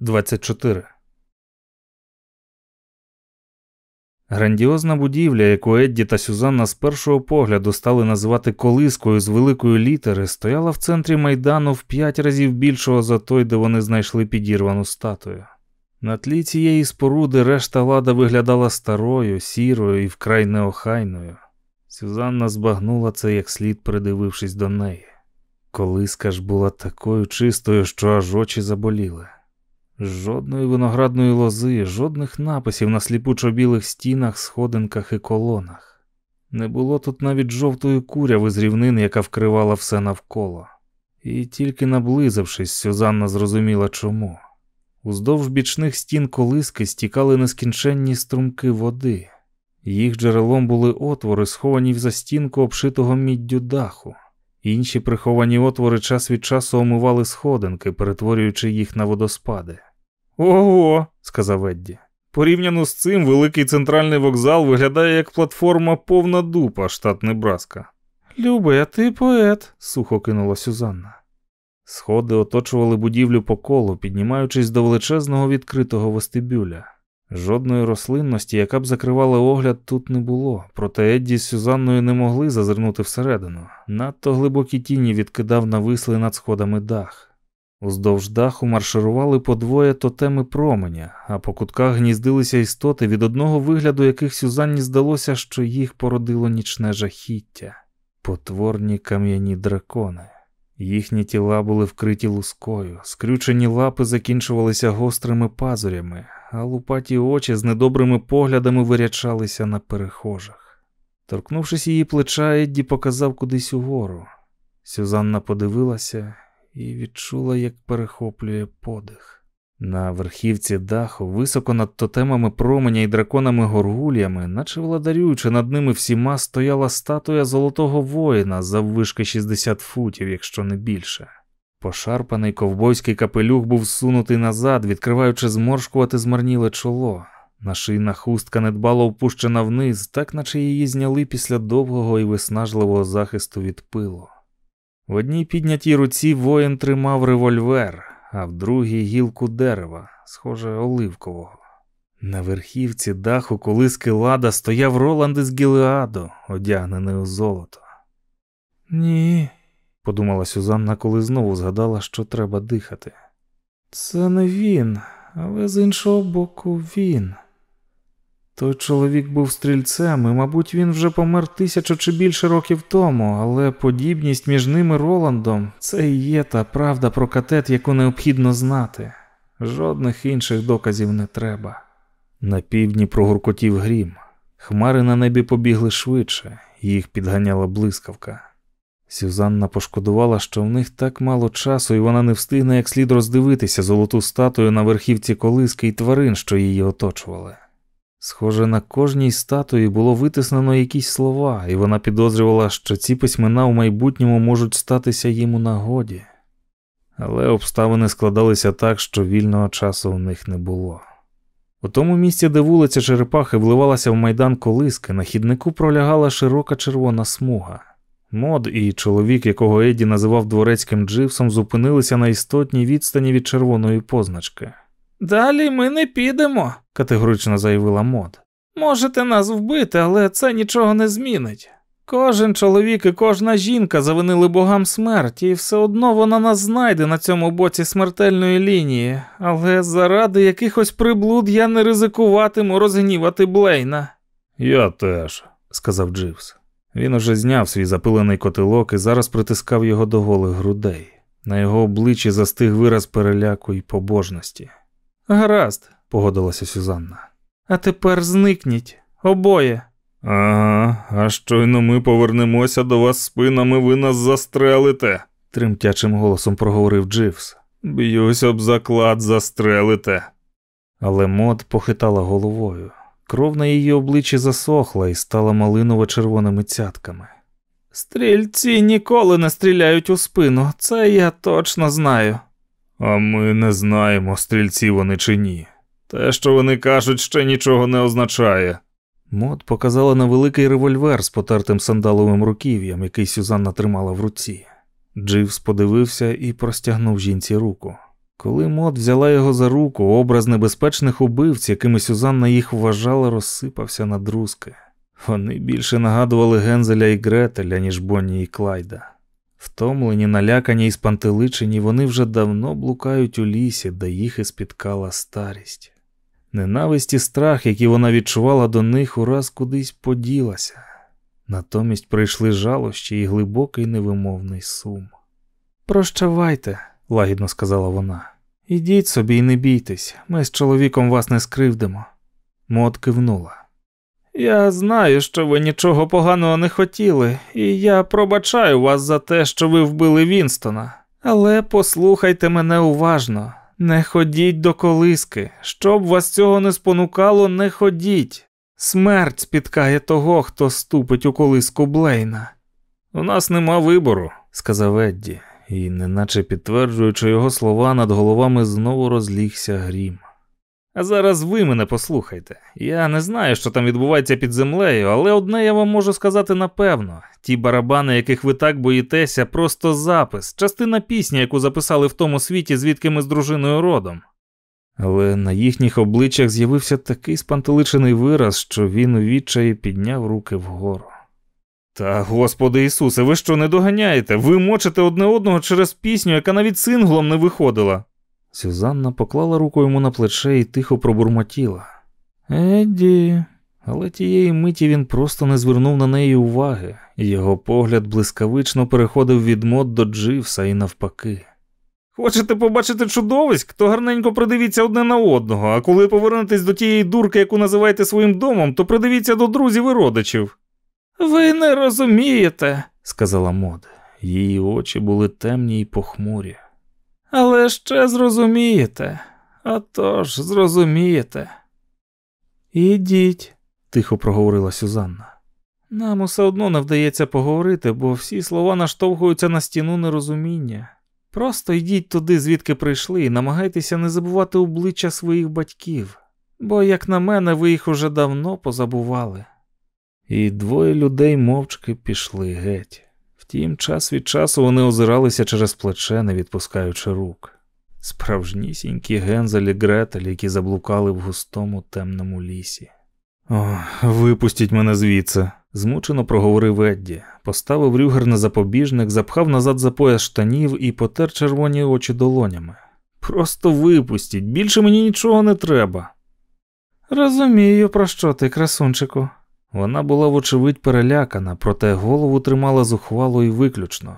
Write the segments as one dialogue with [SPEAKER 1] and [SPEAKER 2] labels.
[SPEAKER 1] 24 Грандіозна будівля, яку Едді та Сюзанна з першого погляду стали називати колискою з великої літери, стояла в центрі майдану в п'ять разів більшого за той, де вони знайшли підірвану статую. На тлі цієї споруди решта лада виглядала старою, сірою і вкрай неохайною. Сюзанна збагнула це як слід, придивившись до неї. Колиска ж була такою чистою, що аж очі заболіли. Жодної виноградної лози, жодних написів на сліпучо-білих стінах, сходинках і колонах. Не було тут навіть жовтої куряви з рівнин, яка вкривала все навколо. І тільки наблизившись, Сюзанна зрозуміла чому. Уздовж бічних стін колиски стікали нескінченні струмки води. Їх джерелом були отвори, сховані в застінку обшитого міддю даху. Інші приховані отвори час від часу омивали сходинки, перетворюючи їх на водоспади. Ого, сказав Едді. Порівняно з цим, великий центральний вокзал виглядає як платформа повна дупа, штат Небраска. Любий, а ти поет, сухо кинула Сюзанна. Сходи оточували будівлю по колу, піднімаючись до величезного відкритого вестибюля. Жодної рослинності, яка б закривала огляд, тут не було, проте Едді з Сюзанною не могли зазирнути всередину. Надто глибокі тіні відкидав нависли над сходами дах. Уздовж даху марширували по двоє тотеми променя, а по кутках гніздилися істоти, від одного вигляду яких Сюзанні здалося, що їх породило нічне жахіття, потворні кам'яні дракони. Їхні тіла були вкриті лускою, скрючені лапи закінчувалися гострими пазурями, а лупаті очі з недобрими поглядами вирячалися на перехожих. Торкнувшись її плеча, Едді показав кудись угору. Сюзанна подивилася і відчула, як перехоплює подих. На верхівці даху, високо над тотемами променя і драконами горгуліями, наче владарюючи над ними всіма, стояла статуя золотого воїна заввишки 60 футів, якщо не більше. Пошарпаний ковбойський капелюх був сунутий назад, відкриваючи зморшкувати змарніле чоло. Нашийна хустка недбало впущена вниз, так наче її зняли після довгого і виснажливого захисту від пилу. В одній піднятій руці воїн тримав револьвер, а в другій гілку дерева, схоже, оливкового. На верхівці даху колиски лада стояв Роланд із Гілеаду, одягнений у золото. Ні, подумала Сюзанна, коли знову згадала, що треба дихати. Це не він, але з іншого боку, він. Той чоловік був стрільцем, і, мабуть, він вже помер тисячу чи більше років тому, але подібність між ним і Роландом це і є та правда про катет, яку необхідно знати. Жодних інших доказів не треба. На півдні прогуркотів грім. Хмари на небі побігли швидше, їх підганяла блискавка. Сюзанна пошкодувала, що в них так мало часу, і вона не встигне як слід роздивитися золоту статую на верхівці колиски і тварин, що її оточували. Схоже, на кожній статуї було витиснено якісь слова, і вона підозрювала, що ці письмена в майбутньому можуть статися їм у нагоді. Але обставини складалися так, що вільного часу у них не було. У тому місці, де вулиця Черепахи вливалася в майдан колиски, на хіднику пролягала широка червона смуга. Мод і чоловік, якого Еді називав дворецьким дживсом, зупинилися на істотній відстані від червоної позначки. Далі ми не підемо, категорично заявила Мод. Можете нас вбити, але це нічого не змінить. Кожен чоловік і кожна жінка завинили богам смерті, і все одно вона нас знайде на цьому боці смертельної лінії, але заради якихось приблуд я не ризикуватиму розгнівати Блейна. Я теж, сказав Дживс. Він уже зняв свій запилений котелок і зараз притискав його до голих грудей. На його обличчі застиг вираз переляку і побожності. Гаразд, погодилася Сюзанна. А тепер зникніть обоє. Ага, а щойно ми повернемося до вас спинами, ви нас застрелите, тремтячим голосом проговорив Дживс. Б'юсь об заклад, застрелите. Але Мод похитала головою. Кров на її обличчі засохла і стала малиново червоними цятками. Стрільці ніколи не стріляють у спину, це я точно знаю. А ми не знаємо, стрільці вони чи ні. Те, що вони кажуть, ще нічого не означає. Мод показала на великий револьвер з потертим сандаловим руків'ям, який Сюзанна тримала в руці. Дживс подивився і простягнув жінці руку. Коли Мот взяла його за руку, образ небезпечних убивць, якими Сюзанна їх вважала, розсипався на друзки. Вони більше нагадували Гензеля і Гретеля, ніж Бонні і Клайда. Втомлені, налякані і спантеличені, вони вже давно блукають у лісі, де їх і спіткала старість. Ненависть і страх, які вона відчувала до них, ураз кудись поділася. Натомість прийшли жалощі і глибокий невимовний сум. Прощавайте, лагідно сказала вона. Ідіть собі і не бійтесь, ми з чоловіком вас не скривдимо. Мот кивнула. Я знаю, що ви нічого поганого не хотіли, і я пробачаю вас за те, що ви вбили Вінстона. Але послухайте мене уважно, не ходіть до колиски. Щоб вас цього не спонукало, не ходіть. Смерть спіткає того, хто ступить у колиску Блейна. У нас нема вибору, сказав Едді, і, неначе підтверджуючи його слова, над головами знову розлігся грім. А зараз ви мене послухайте. Я не знаю, що там відбувається під землею, але одне я вам можу сказати напевно: ті барабани, яких ви так боїтеся, просто запис, частина пісні, яку записали в тому світі, звідки ми з дружиною родом. Але на їхніх обличчях з'явився такий спантеличений вираз, що він у відчаї підняв руки вгору. Та, Господи Ісусе, ви що не доганяєте? Ви мочите одне одного через пісню, яка навіть синглом не виходила. Сюзанна поклала руку йому на плече і тихо пробурмотіла. Едді, але тієї миті він просто не звернув на неї уваги, його погляд блискавично переходив від мод до Дживса і навпаки. Хочете побачити чудовиськ, то гарненько придивіться одне на одного, а коли повернетесь до тієї дурки, яку називаєте своїм домом, то придивіться до друзів і родичів. Ви не розумієте, сказала Мод. Її очі були темні й похмурі. Але ще зрозумієте, а тож зрозумієте. Ідіть, тихо проговорила Сюзанна. Нам усе одно не вдається поговорити, бо всі слова наштовхуються на стіну нерозуміння. Просто йдіть туди, звідки прийшли, і намагайтеся не забувати обличчя своїх батьків, бо, як на мене, ви їх уже давно позабували. І двоє людей мовчки пішли геть. Втім, час від часу вони озиралися через плече, не відпускаючи рук. Справжнісінькі гензелі Гретель, які заблукали в густому темному лісі. О, випустіть мене звідси, змучено проговорив Едді, поставив рюгер на запобіжник, запхав назад за пояс штанів і потер червоні очі долонями. Просто випустіть, більше мені нічого не треба. Розумію, про що ти, красунчику, вона була, вочевидь, перелякана, проте голову тримала зухвало і виключно.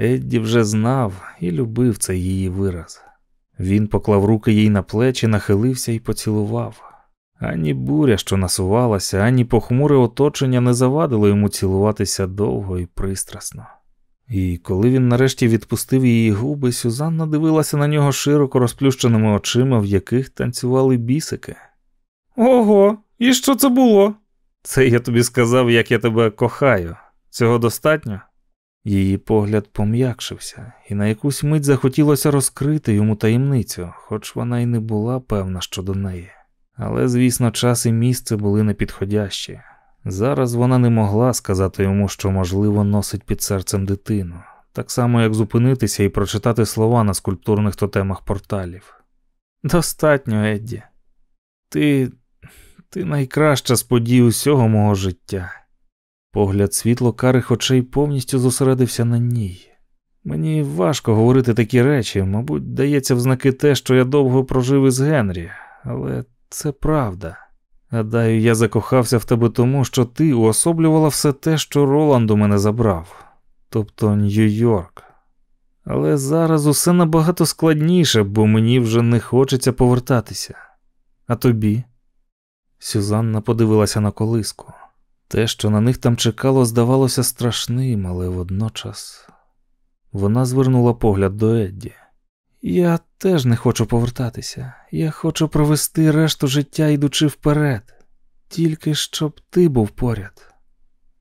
[SPEAKER 1] Едді вже знав і любив цей її вираз. Він поклав руки їй на плечі, нахилився і поцілував. Ані буря, що насувалася, ані похмуре оточення не завадило йому цілуватися довго і пристрасно. І коли він нарешті відпустив її губи, Сюзанна дивилася на нього широко розплющеними очима, в яких танцювали бісики. Ого, і що це було? Це я тобі сказав, як я тебе кохаю. Цього достатньо? Її погляд пом'якшився, і на якусь мить захотілося розкрити йому таємницю, хоч вона й не була певна щодо неї. Але, звісно, час і місце були непідходящі. Зараз вона не могла сказати йому, що, можливо, носить під серцем дитину, так само, як зупинитися і прочитати слова на скульптурних тотемах порталів. Достатньо, Едді. Ти ти найкраща з подій усього мого життя. Погляд світло карих очей повністю зосередився на ній. Мені важко говорити такі речі, мабуть, дається в знаки те, що я довго прожив із Генрі, але це правда. Гадаю, я закохався в тебе тому, що ти уособлювала все те, що Роланд у мене забрав, тобто Нью-Йорк. Але зараз усе набагато складніше, бо мені вже не хочеться повертатися. А тобі? Сюзанна подивилася на колиску. Те, що на них там чекало, здавалося страшним, але водночас вона звернула погляд до Едді. Я теж не хочу повертатися. Я хочу провести решту життя, йдучи вперед, тільки щоб ти був поряд.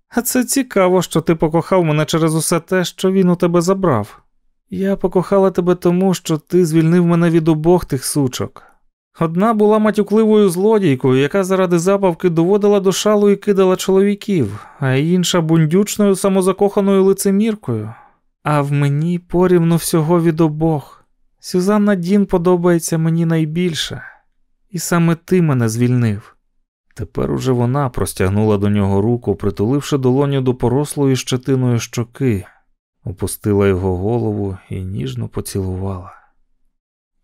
[SPEAKER 1] А це цікаво, що ти покохав мене через усе те, що він у тебе забрав. Я покохала тебе тому, що ти звільнив мене від обох тих сучок. Одна була матюкливою злодійкою, яка заради забавки доводила до шалу і кидала чоловіків, а інша бундючною самозакоханою лицеміркою. А в мені порівну всього від обох. Сюзанна Дін подобається мені найбільше, і саме ти мене звільнив. Тепер уже вона простягнула до нього руку, притуливши долоню до порослої щетиною щоки, опустила його голову і ніжно поцілувала.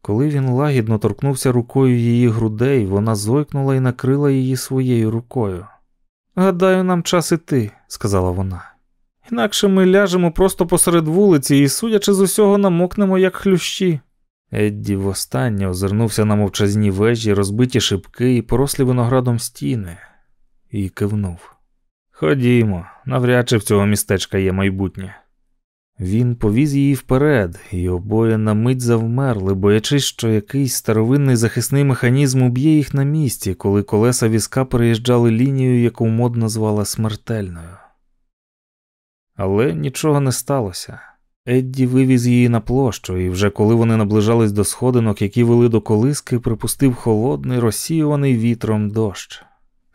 [SPEAKER 1] Коли він лагідно торкнувся рукою її грудей, вона зойкнула і накрила її своєю рукою. Гадаю, нам час іти, сказала вона. Інакше ми ляжемо просто посеред вулиці і, судячи з усього, намокнемо, як хлющі. Едді востаннє озирнувся на мовчазні вежі, розбиті шибки і порослі виноградом стіни, і кивнув. Ходімо, навряд чи в цього містечка є майбутнє. Він повіз її вперед, і обоє на мить завмерли, боячись, що якийсь старовинний захисний механізм уб'є їх на місці, коли колеса візка переїжджали лінію, яку модно звала смертельною. Але нічого не сталося. Едді вивіз її на площу, і вже коли вони наближались до сходинок, які вели до колиски, припустив холодний, розсіюваний вітром дощ.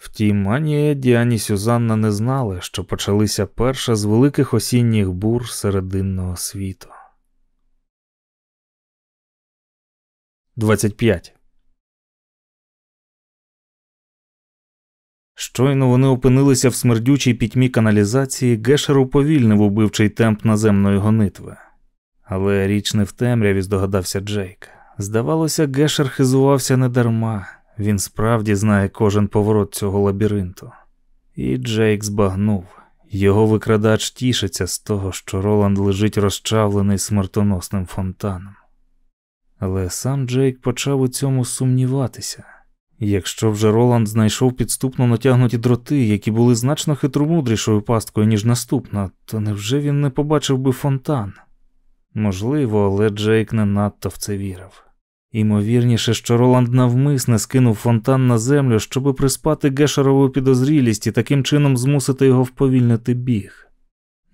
[SPEAKER 1] Втім, ані Едді, ані Сюзанна не знали, що почалися перша з великих осінніх бур серединного світу. 25. Щойно вони опинилися в смердючій пітьмі каналізації, Гешер уповільнив убивчий темп наземної гонитви. Але річ не в темряві, здогадався Джейк. Здавалося, Гешер хизувався недарма, він справді знає кожен поворот цього лабіринту. І Джейк збагнув. Його викрадач тішиться з того, що Роланд лежить розчавлений смертоносним фонтаном. Але сам Джейк почав у цьому сумніватися. Якщо вже Роланд знайшов підступно натягнуті дроти, які були значно хитромудрішою пасткою, ніж наступна, то невже він не побачив би фонтан? Можливо, але Джейк не надто в це вірив. Імовірніше, що Роланд навмисне скинув фонтан на землю, щоби приспати Гешерову підозрілість і таким чином змусити його вповільнити біг.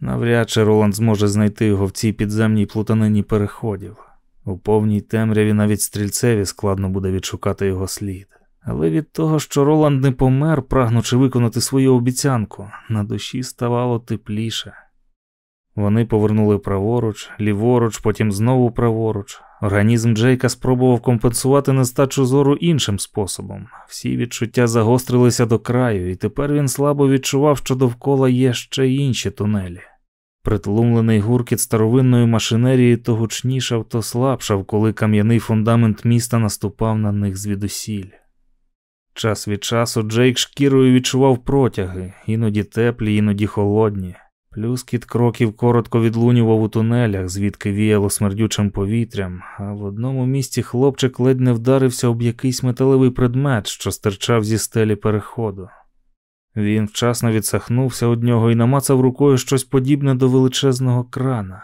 [SPEAKER 1] Навряд чи Роланд зможе знайти його в цій підземній плутанині переходів. У повній темряві навіть стрільцеві складно буде відшукати його слід. Але від того, що Роланд не помер, прагнучи виконати свою обіцянку, на душі ставало тепліше. Вони повернули праворуч, ліворуч, потім знову праворуч. Організм Джейка спробував компенсувати нестачу зору іншим способом. Всі відчуття загострилися до краю, і тепер він слабо відчував, що довкола є ще інші тунелі. Притлумлений гуркіт старовинної машинерії то гучнішав, то слабшав, коли кам'яний фундамент міста наступав на них звідусіль. Час від часу Джейк шкірою відчував протяги, іноді теплі, іноді холодні. Плюскіт кроків коротко відлунював у тунелях, звідки віяло смердючим повітрям, а в одному місці хлопчик ледь не вдарився об якийсь металевий предмет, що стирчав зі стелі переходу. Він вчасно відсахнувся від нього і намацав рукою щось подібне до величезного крана.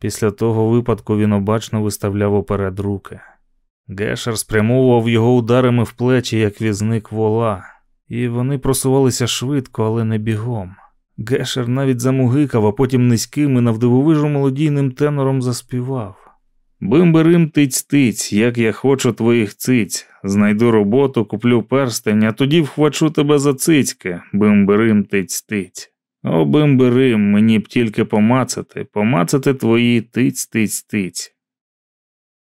[SPEAKER 1] Після того випадку він обачно виставляв оперед руки. Гешер спрямовував його ударами в плечі, як візник вола, і вони просувалися швидко, але не бігом. Гешер навіть замугикав, а потім низьким і навдивовижу молодійним тенором заспівав. Бимберим тиць тиць, як я хочу твоїх циць. Знайду роботу, куплю перстень, а тоді вхвачу тебе за цицьки, бимберим тиць тиць. О, бимберим, мені б тільки помацати, помацати твої тиць тиць тиць.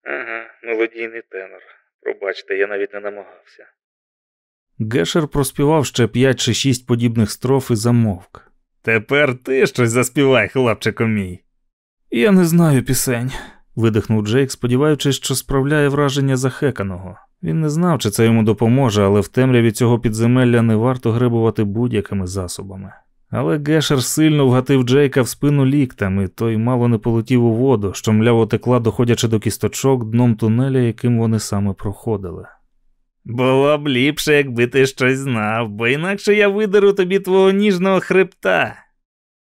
[SPEAKER 2] Ага, мелодійний тенор. Пробачте, я навіть не намагався.
[SPEAKER 1] Гешер проспівав ще п'ять чи шість подібних строф і замовк. Тепер ти щось заспівай, хлопчику мій. Я не знаю пісень, видихнув Джейк, сподіваючись, що справляє враження захеканого. Він не знав, чи це йому допоможе, але в темряві цього підземелля не варто гребувати будь-якими засобами. Але Гешер сильно вгатив Джейка в спину ліктем, і той мало не полетів у воду, що мляво текла, доходячи до кісточок дном тунеля, яким вони саме проходили.
[SPEAKER 2] Було б ліпше, якби ти щось знав, бо інакше я видеру тобі твого ніжного хребта.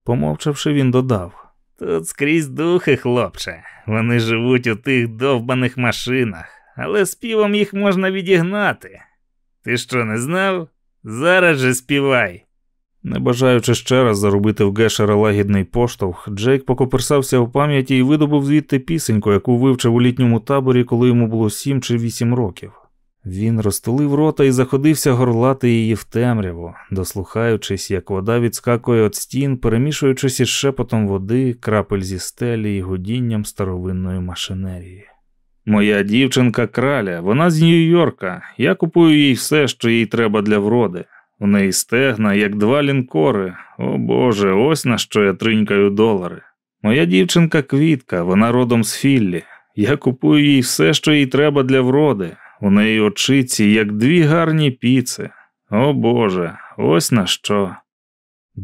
[SPEAKER 1] Помовчавши, він додав.
[SPEAKER 2] Тут скрізь духи, хлопче. Вони живуть у тих довбаних машинах, але співом їх можна відігнати. Ти що не знав? Зараз же співай.
[SPEAKER 1] Не бажаючи ще раз заробити в Гешера лагідний поштовх, Джейк покоперсався в пам'яті і видобув звідти пісеньку, яку вивчив у літньому таборі, коли йому було сім чи вісім років. Він розтулив рота і заходився горлати її в темряву, дослухаючись, як вода відскакує від стін, перемішуючись із шепотом води, крапель зі стелі і гудінням старовинної машинерії. Моя дівчинка краля, вона з Нью-Йорка. Я купую їй все, що їй треба для вроди. У неї стегна, як два лінкори. О Боже, ось на що я тринькаю долари. Моя дівчинка квітка, вона родом з Філлі. Я купую їй все, що їй треба для вроди. У неї очиці, як дві гарні піци. О Боже, ось на що.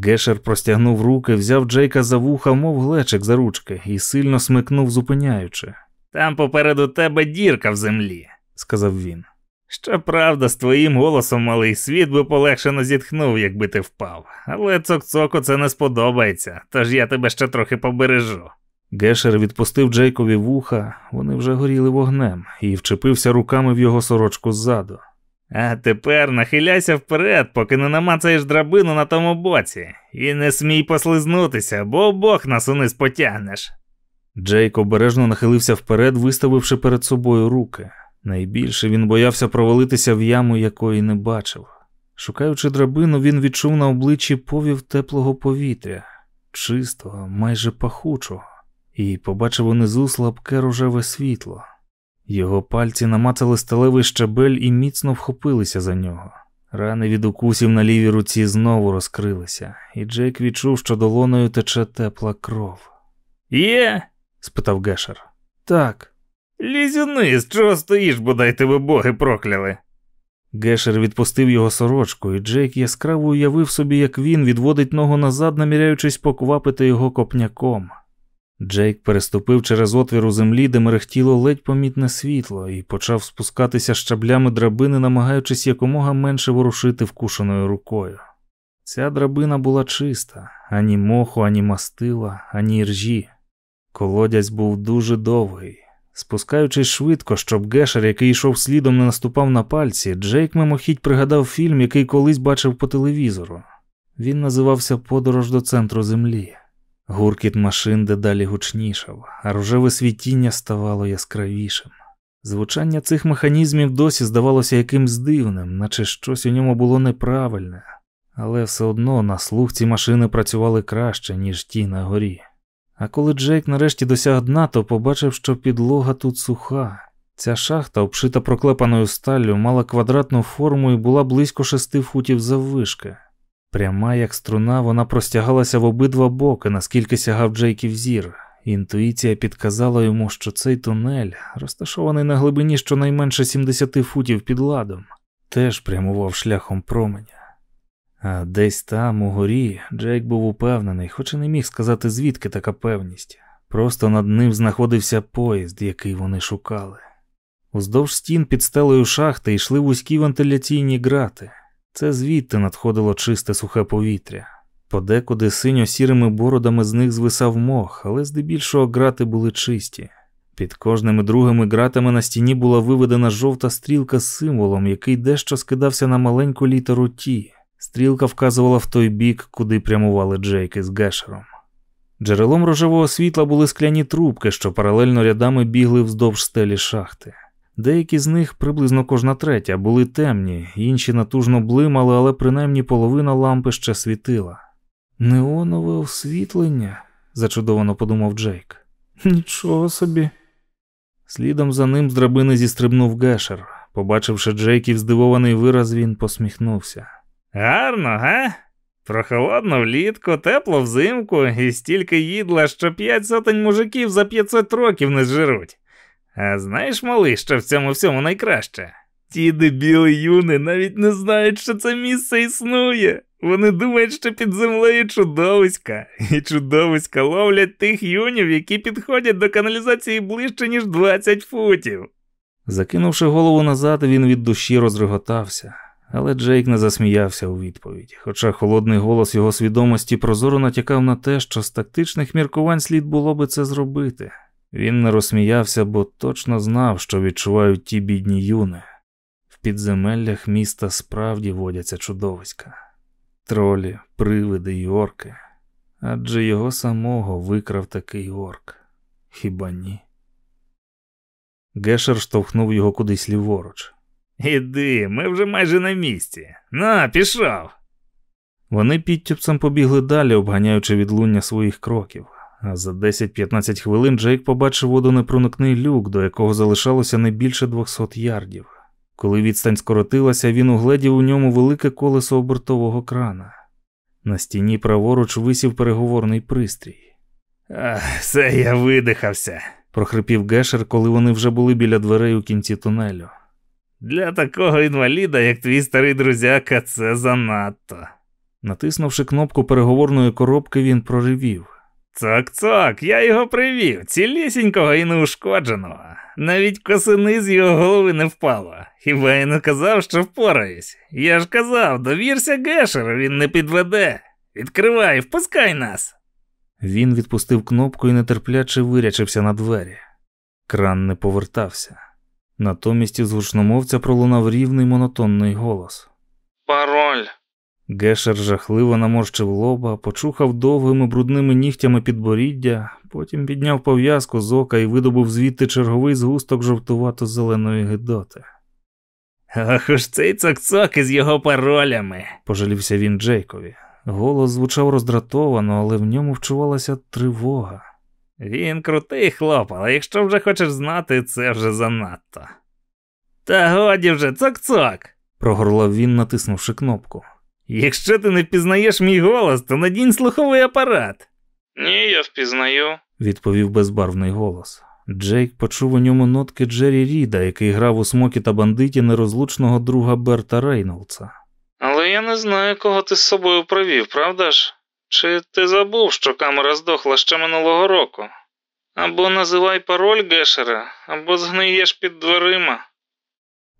[SPEAKER 1] Гешер простягнув руки, взяв Джейка за вуха, мов глечик за ручки, і сильно смикнув, зупиняючи,
[SPEAKER 2] Там попереду тебе дірка в землі.
[SPEAKER 1] сказав він.
[SPEAKER 2] Щоправда, з твоїм голосом, малий, світ би полегшено зітхнув, якби ти впав. Але цок-цоку це не сподобається, тож я тебе ще трохи побережу.
[SPEAKER 1] Гешер відпустив Джейкові вуха, вони вже горіли вогнем, і вчепився руками в його сорочку ззаду.
[SPEAKER 2] А тепер нахиляйся вперед, поки не намацаєш драбину на тому боці, і не смій послизнутися, бо обох нас униз потягнеш.
[SPEAKER 1] Джейк обережно нахилився вперед, виставивши перед собою руки. Найбільше він боявся провалитися в яму, якої не бачив. Шукаючи драбину, він відчув на обличчі повів теплого повітря, чистого, майже пахучого, і побачив унизу слабке рожеве світло. Його пальці намацали сталевий щабель і міцно вхопилися за нього. Рани від укусів на лівій руці знову розкрилися, і Джейк відчув, що долоною тече тепла кров.
[SPEAKER 2] Є?
[SPEAKER 1] спитав Гешер. Так.
[SPEAKER 2] Лізь униз, чого стоїш, бодай тебе боги прокляли.
[SPEAKER 1] Гешер відпустив його сорочку, і Джейк яскраво уявив собі, як він відводить ногу назад, наміряючись поквапити його копняком. Джейк переступив через отвір у землі, де мерехтіло ледь помітне світло, і почав спускатися щаблями драбини, намагаючись якомога менше ворушити вкушеною рукою. Ця драбина була чиста, ані моху, ані мастила, ані ржі. Колодязь був дуже довгий. Спускаючись швидко, щоб Гешер, який йшов слідом, не наступав на пальці, Джейк мимохідь пригадав фільм, який колись бачив по телевізору. Він називався Подорож до центру землі. Гуркіт машин дедалі гучнішав, а рожеве світіння ставало яскравішим. Звучання цих механізмів досі здавалося якимсь дивним, наче щось у ньому було неправильне, але все одно на слух ці машини працювали краще, ніж ті на горі. А коли Джейк нарешті досяг дна, то побачив, що підлога тут суха. Ця шахта, обшита проклепаною сталлю, мала квадратну форму і була близько шести футів заввишки. Пряма, як струна, вона простягалася в обидва боки, наскільки сягав Джейків зір. Інтуїція підказала йому, що цей тунель, розташований на глибині щонайменше 70 футів під ладом, теж прямував шляхом променя. А десь там, у горі, Джейк був упевнений, хоч і не міг сказати, звідки така певність. Просто над ним знаходився поїзд, який вони шукали. Уздовж стін під стелею шахти йшли вузькі вентиляційні грати. Це звідти надходило чисте сухе повітря. Подекуди синьо-сірими бородами з них звисав мох, але здебільшого грати були чисті. Під кожними другими ґратами на стіні була виведена жовта стрілка з символом, який дещо скидався на маленьку літеру Ті. Стрілка вказувала в той бік, куди прямували Джейки з Гешером. Джерелом рожевого світла були скляні трубки, що паралельно рядами бігли вздовж стелі шахти. Деякі з них, приблизно кожна третя, були темні, інші натужно блимали, але принаймні половина лампи ще світила. Неонове освітлення, зачудовано подумав Джейк. Нічого собі. Слідом за ним з драбини зістрибнув Гешер. Побачивши Джейків здивований вираз, він посміхнувся.
[SPEAKER 2] Гарно, га? Прохолодно влітку, тепло взимку і стільки їдла, що п'ять сотень мужиків за 500 років не зжируть. А знаєш, малий, що в цьому всьому найкраще? Ті дебіли юни навіть не знають, що це місце існує. Вони думають, що під землею чудовиська, і чудовиська ловлять тих юнів, які підходять до каналізації ближче, ніж 20 футів.
[SPEAKER 1] Закинувши голову назад, він від душі розреготався, але Джейк не засміявся у відповідь, хоча холодний голос його свідомості прозоро натякав на те, що з тактичних міркувань слід було би це зробити. Він не розсміявся, бо точно знав, що відчувають ті бідні юни. В підземеллях міста справді водяться чудовиська, тролі, привиди й орки. Адже його самого викрав такий орк. Хіба ні? Гешер штовхнув його кудись ліворуч.
[SPEAKER 2] Іди, ми вже майже на місці. На, пішов.
[SPEAKER 1] Вони підтюпцем побігли далі, обганяючи відлуння своїх кроків, а за 10-15 хвилин Джейк побачив водонепроникний люк, до якого залишалося не більше 200 ярдів. Коли відстань скоротилася, він угледів у ньому велике колесо обертового крана. На стіні праворуч висів переговорний пристрій.
[SPEAKER 2] Ах, все, я видихався.
[SPEAKER 1] прохрипів Гешер, коли вони вже були біля дверей у кінці тунелю.
[SPEAKER 2] Для такого інваліда, як твій старий друзяка, це занадто.
[SPEAKER 1] Натиснувши кнопку переговорної коробки, він проривів.
[SPEAKER 2] Цок-цок, я його привів, цілісінького і неушкодженого. Навіть косини з його голови не впало. Хіба я не казав, що впораюсь? Я ж казав, довірся Гешеру, він не підведе. Відкривай, впускай нас.
[SPEAKER 1] Він відпустив кнопку і нетерпляче вирячився на двері. Кран не повертався. Натомість із гучномовця пролунав рівний монотонний голос.
[SPEAKER 2] Пароль.
[SPEAKER 1] Гешер жахливо наморщив лоба, почухав довгими брудними нігтями підборіддя, потім підняв пов'язку з ока і видобув звідти черговий згусток жовтувато-зеленої гидоти.
[SPEAKER 2] Ах уж цей цок-цок із його паролями.
[SPEAKER 1] Пожалівся він Джейкові. Голос звучав роздратовано, але в ньому вчувалася тривога.
[SPEAKER 2] Він крутий хлоп, але якщо вже хочеш знати, це вже занадто. Та годі вже, цок-цок.
[SPEAKER 1] Прогорлав він, натиснувши кнопку.
[SPEAKER 2] Якщо ти не впізнаєш мій голос, то надінь слуховий апарат.
[SPEAKER 3] Ні, я впізнаю.
[SPEAKER 1] відповів безбарвний голос. Джейк почув у ньому нотки Джері Ріда, який грав у смокі та бандиті нерозлучного друга Берта Рейнолдса.
[SPEAKER 3] Але я не знаю, кого ти з собою привів, правда ж? Чи ти забув, що камера здохла ще минулого року? Або називай пароль Гешера, або згниєш під дверима.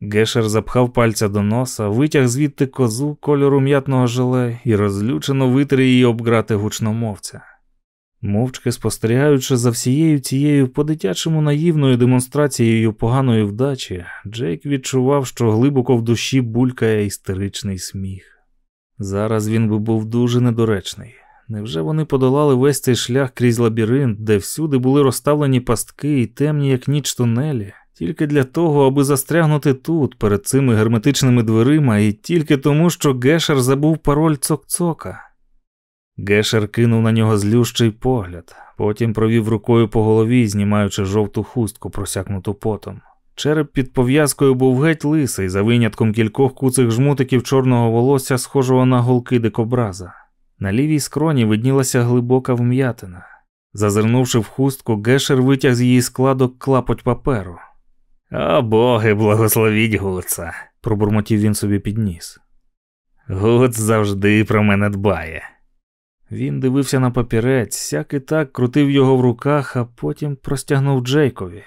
[SPEAKER 1] Гешер запхав пальця до носа, витяг звідти козу кольору м'ятного желе і розлючено витер її обграти гучномовця. Мовчки спостерігаючи за всією цією по-дитячому наївною демонстрацією поганої вдачі, Джейк відчував, що глибоко в душі булькає істеричний сміх. Зараз він би був дуже недоречний. Невже вони подолали весь цей шлях крізь лабіринт, де всюди були розставлені пастки і темні, як ніч тунелі, тільки для того, аби застрягнути тут, перед цими герметичними дверима, і тільки тому, що Гешер забув пароль цок-цока. Гешер кинув на нього злющий погляд, потім провів рукою по голові, знімаючи жовту хустку, просякнуту потом. Череп під пов'язкою був геть лисий, за винятком кількох куцих жмутиків чорного волосся, схожого на голки дикобраза. На лівій скроні виднілася глибока вм'ятина. Зазирнувши в хустку, Гешер витяг з її складок клапоть паперу.
[SPEAKER 2] О боги, благословіть Гуца.
[SPEAKER 1] Пробурмотів він собі підніс.
[SPEAKER 2] Гуц завжди про мене дбає.
[SPEAKER 1] Він дивився на папірець, сяк і так крутив його в руках, а потім простягнув Джейкові.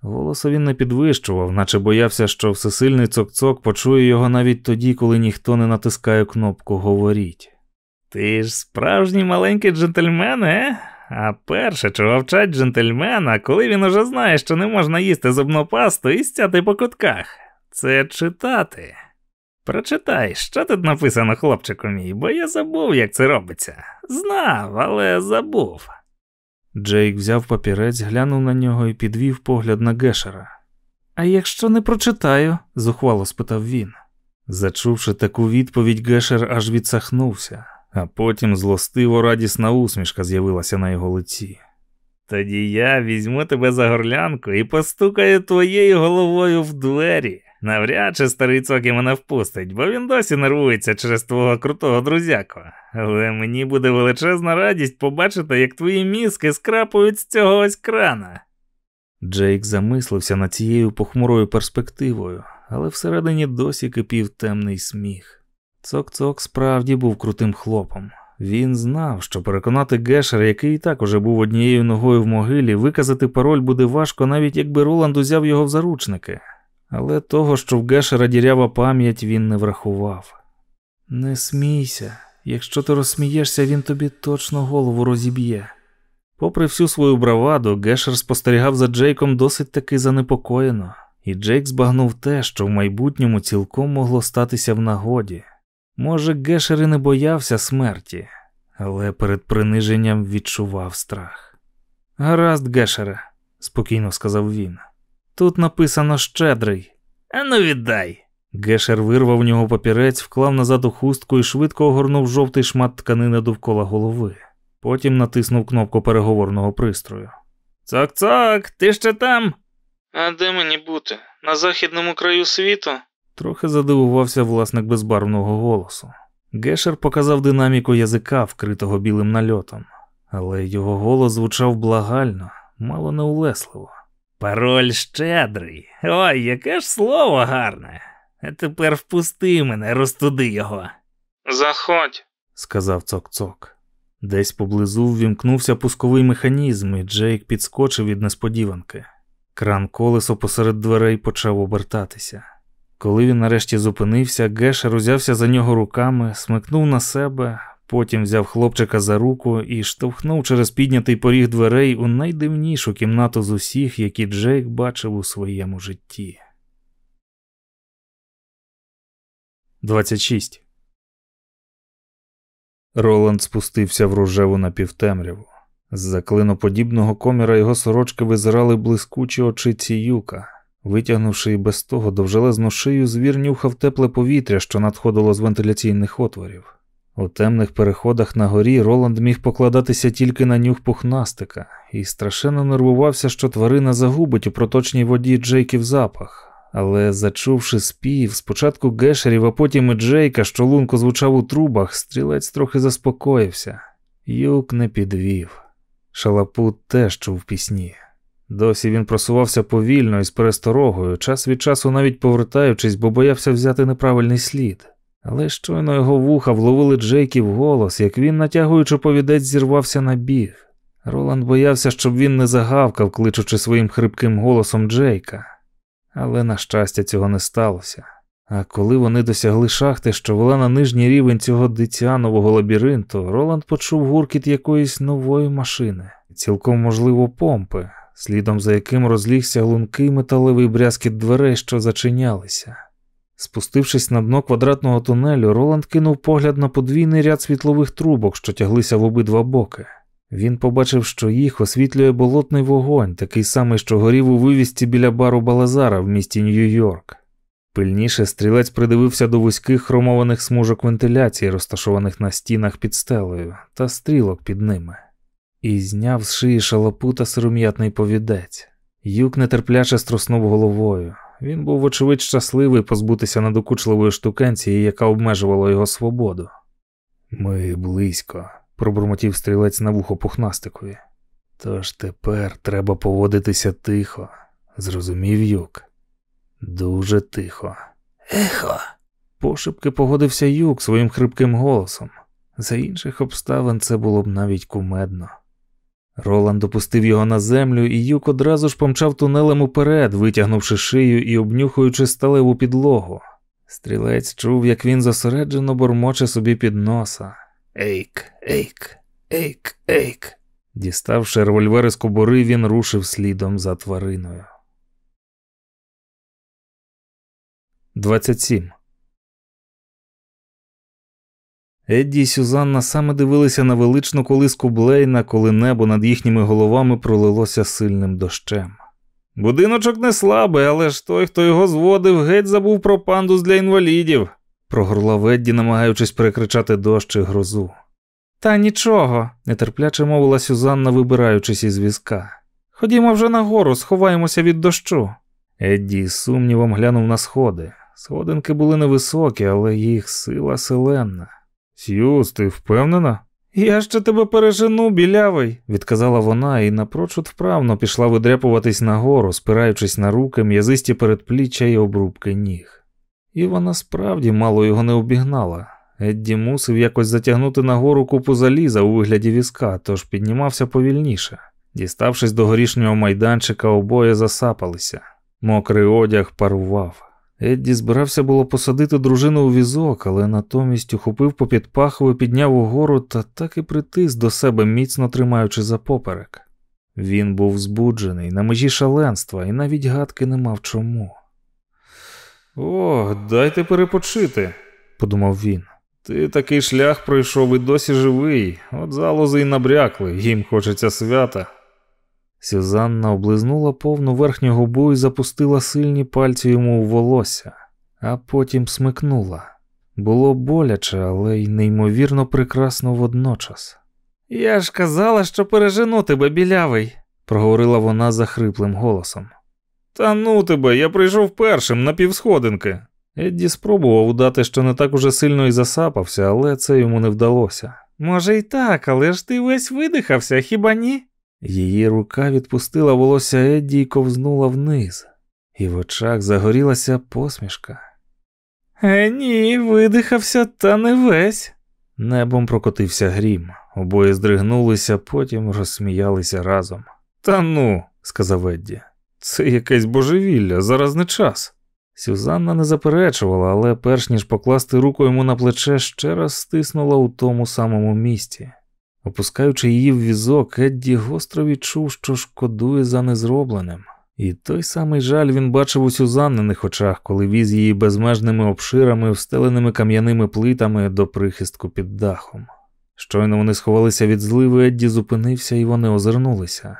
[SPEAKER 1] Голоса він не підвищував, наче боявся, що всесильний цок-цок почує його навіть тоді, коли ніхто не натискає кнопку Говоріть.
[SPEAKER 2] Ти ж справжній маленький джентльмен, е? А перше, чого вчать джентльмена, коли він уже знає, що не можна їсти зубну пасту і стяти по кутках, це читати. Прочитай, що тут написано, хлопчику мій, бо я забув, як це робиться. Знав, але забув.
[SPEAKER 1] Джейк взяв папірець, глянув на нього і підвів погляд на Гешера. А якщо не прочитаю? зухвало спитав він. Зачувши таку відповідь, Гешер аж відсахнувся, а потім злостиво радісна усмішка з'явилася на його лиці.
[SPEAKER 2] Тоді я візьму тебе за горлянку і постукаю твоєю головою в двері. Навряд чи старий цокі мене впустить, бо він досі нервується через твого крутого друзяку. Але мені буде величезна радість побачити, як твої мізки скрапують з цього ось крана.
[SPEAKER 1] Джейк замислився над цією похмурою перспективою, але всередині досі кипів темний сміх. Цок-цок справді був крутим хлопом. Він знав, що переконати Гешера, який і так уже був однією ногою в могилі, виказати пароль буде важко, навіть якби Роланд узяв його в заручники. Але того, що в Гешера дірява пам'ять, він не врахував. Не смійся, якщо ти розсмієшся, він тобі точно голову розіб'є. Попри всю свою браваду, Гешер спостерігав за Джейком досить таки занепокоєно, і Джейк збагнув те, що в майбутньому цілком могло статися в нагоді. Може, Гешер і не боявся смерті, але перед приниженням відчував страх. Гаразд, Гешере, спокійно сказав він. Тут написано щедрий.
[SPEAKER 2] Ану віддай.
[SPEAKER 1] Гешер вирвав у нього папірець, вклав назад у хустку і швидко огорнув жовтий шмат тканини довкола голови. Потім натиснув кнопку переговорного пристрою.
[SPEAKER 2] Цок-цок, ти ще там?
[SPEAKER 3] А де мені бути? На західному краю світу?
[SPEAKER 1] Трохи задивувався власник безбарвного голосу. Гешер показав динаміку язика, вкритого білим нальотом, але його голос звучав благально, мало неулесливо.
[SPEAKER 2] Пароль щедрий. Ой, яке ж слово гарне. А тепер впусти мене, розтуди його.
[SPEAKER 3] Заходь.
[SPEAKER 1] сказав цок-цок. Десь поблизу ввімкнувся пусковий механізм, і Джейк підскочив від несподіванки. Кран колесо посеред дверей почав обертатися. Коли він нарешті зупинився, Гешер узявся за нього руками, смикнув на себе, потім взяв хлопчика за руку і штовхнув через піднятий поріг дверей у найдивнішу кімнату з усіх, які Джейк бачив у своєму житті. 26. Роланд спустився в рожеву напівтемряву. З-за клиноподібного коміра його сорочки визирали блискучі очиці юка. Витягнувши і без того довжелезну шию, звір нюхав тепле повітря, що надходило з вентиляційних отворів. У темних переходах на горі Роланд міг покладатися тільки на нюх пухнастика і страшенно нервувався, що тварина загубить у проточній воді Джейків запах. Але, зачувши спів, спочатку Гешерів, а потім і Джейка, що лунко звучав у трубах, стрілець трохи заспокоївся. Юк не підвів. Шалапут теж чув пісні. Досі він просувався повільно і з пересторогою, час від часу навіть повертаючись, бо боявся взяти неправильний слід. Але щойно його вуха вловили Джейків голос, як він, натягуючи повідець, зірвався на біг. Роланд боявся, щоб він не загавкав, кличучи своїм хрипким голосом Джейка. Але, на щастя, цього не сталося. А коли вони досягли шахти, що вела на нижній рівень цього дитянового лабіринту, Роланд почув гуркіт якоїсь нової машини, цілком можливо, помпи, слідом за яким розлігся лункий металевий брязкіт дверей, що зачинялися. Спустившись на дно квадратного тунелю, Роланд кинув погляд на подвійний ряд світлових трубок, що тяглися в обидва боки. Він побачив, що їх освітлює болотний вогонь, такий самий, що горів у вивісті біля бару Балазара в місті Нью-Йорк. Пильніше стрілець придивився до вузьких хромованих смужок вентиляції, розташованих на стінах під стелею, та стрілок під ними, і зняв з шиї шалопута сиром'ятний повідець. Юк нетерпляче струснув головою. Він був, вочевидь, щасливий позбутися надокучливої штукенції, яка обмежувала його свободу. Ми близько, пробурмотів стрілець на вухо пухнастикові. Тож тепер треба поводитися тихо, зрозумів юк. Дуже тихо.
[SPEAKER 2] Ехо.
[SPEAKER 1] Пошепки погодився юк своїм хрипким голосом. За інших обставин це було б навіть кумедно. Роланд опустив його на землю, і юк одразу ж помчав тунелем уперед, витягнувши шию і обнюхуючи сталеву підлогу. Стрілець чув, як він зосереджено бормоче собі під носа. Ейк, ейк, ейк, ейк. Діставши револьвер із кобури, він рушив слідом за твариною. 27. Едді і Сюзанна саме дивилися на величну колиску Блейна, коли небо над їхніми головами пролилося сильним дощем. Будиночок не слабий, але ж той, хто його зводив, геть забув про пандус для інвалідів, прогорлав Едді, намагаючись перекричати дощ і грозу. Та нічого, нетерпляче мовила Сюзанна, вибираючись із візка. Ходімо вже нагору, сховаємося від дощу. Едді з сумнівом глянув на сходи. Сходинки були невисокі, але їх сила селенна. Сьюз, ти впевнена? Я ще тебе пережену, білявий, відказала вона і напрочуд вправно пішла видряпуватись нагору, спираючись на руки, м'язисті передпліччя й обрубки ніг. І вона справді мало його не обігнала. Едді мусив якось затягнути нагору купу заліза у вигляді візка, тож піднімався повільніше. Діставшись до горішнього майданчика, обоє засапалися. Мокрий одяг парував. Едді збирався було посадити дружину у візок, але натомість ухопив попід пахву і підняв угору та так і притис до себе, міцно тримаючи за поперек. Він був збуджений, на межі шаленства, і навіть гадки не мав чому. О, дайте перепочити, подумав він. Ти такий шлях пройшов і досі живий, от залози й набрякли, їм хочеться свята. Сюзанна облизнула повну верхню губу і запустила сильні пальці йому у волосся, а потім смикнула. Було боляче, але й неймовірно прекрасно водночас. Я ж казала, що пережену тебе, білявий, проговорила вона захриплим голосом. Та ну тебе, я прийшов першим на півсходинки. Едді спробував удати, що не так уже сильно і засапався, але це йому не вдалося. Може, й так, але ж ти весь видихався, хіба ні? Її рука відпустила волосся Едді і ковзнула вниз, і в очах загорілася посмішка. Е, ні, видихався, та не весь. Небом прокотився грім, обоє здригнулися, потім розсміялися разом. Та ну, сказав Едді, це якесь божевілля, зараз не час. Сюзанна не заперечувала, але перш ніж покласти руку йому на плече, ще раз стиснула у тому самому місці. Опускаючи її в візок, Едді гостро відчув, що шкодує за незробленим. І той самий жаль він бачив у Сюзанниних очах, коли віз її безмежними обширами, встеленими кам'яними плитами до прихистку під дахом. Щойно вони сховалися від зливи, Едді зупинився і вони озирнулися.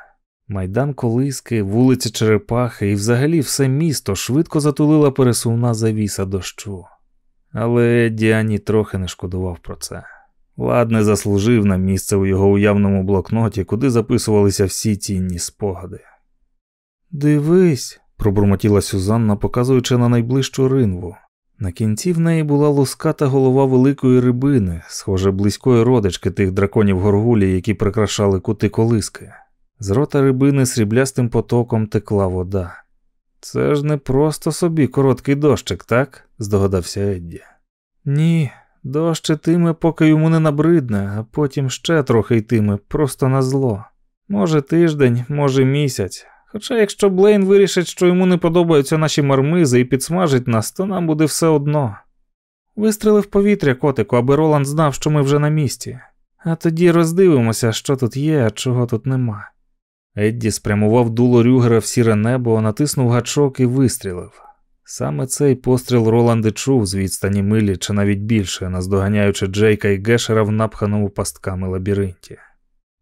[SPEAKER 1] Майдан Колиски, вулиця Черепахи і взагалі все місто швидко затулила пересувна завіса дощу. Але Едді ані трохи не шкодував про це. Ладне заслужив на місце у його уявному блокноті, куди записувалися всі цінні спогади. Дивись, пробурмотіла Сюзанна, показуючи на найближчу ринву. На кінці в неї була луската голова великої рибини, схоже, близької родички тих драконів горгулі, які прикрашали кути колиски. З рота рибини сріблястим потоком текла вода. Це ж не просто собі короткий дощик, так? здогадався Едді. Ні, дощ поки йому не набридне, а потім ще трохи йтиме, просто на зло. Може тиждень, може місяць. Хоча якщо Блейн вирішить, що йому не подобаються наші мармизи і підсмажить нас, то нам буде все одно. Вистрелив повітря, котику, аби Роланд знав, що ми вже на місці. А тоді роздивимося, що тут є, а чого тут нема. Едді спрямував дуло рюгера в сіре небо, натиснув гачок і вистрілив. Саме цей постріл Роланди чув з відстані милі чи навіть більше, наздоганяючи Джейка і Гешера в напханому пастками лабіринті.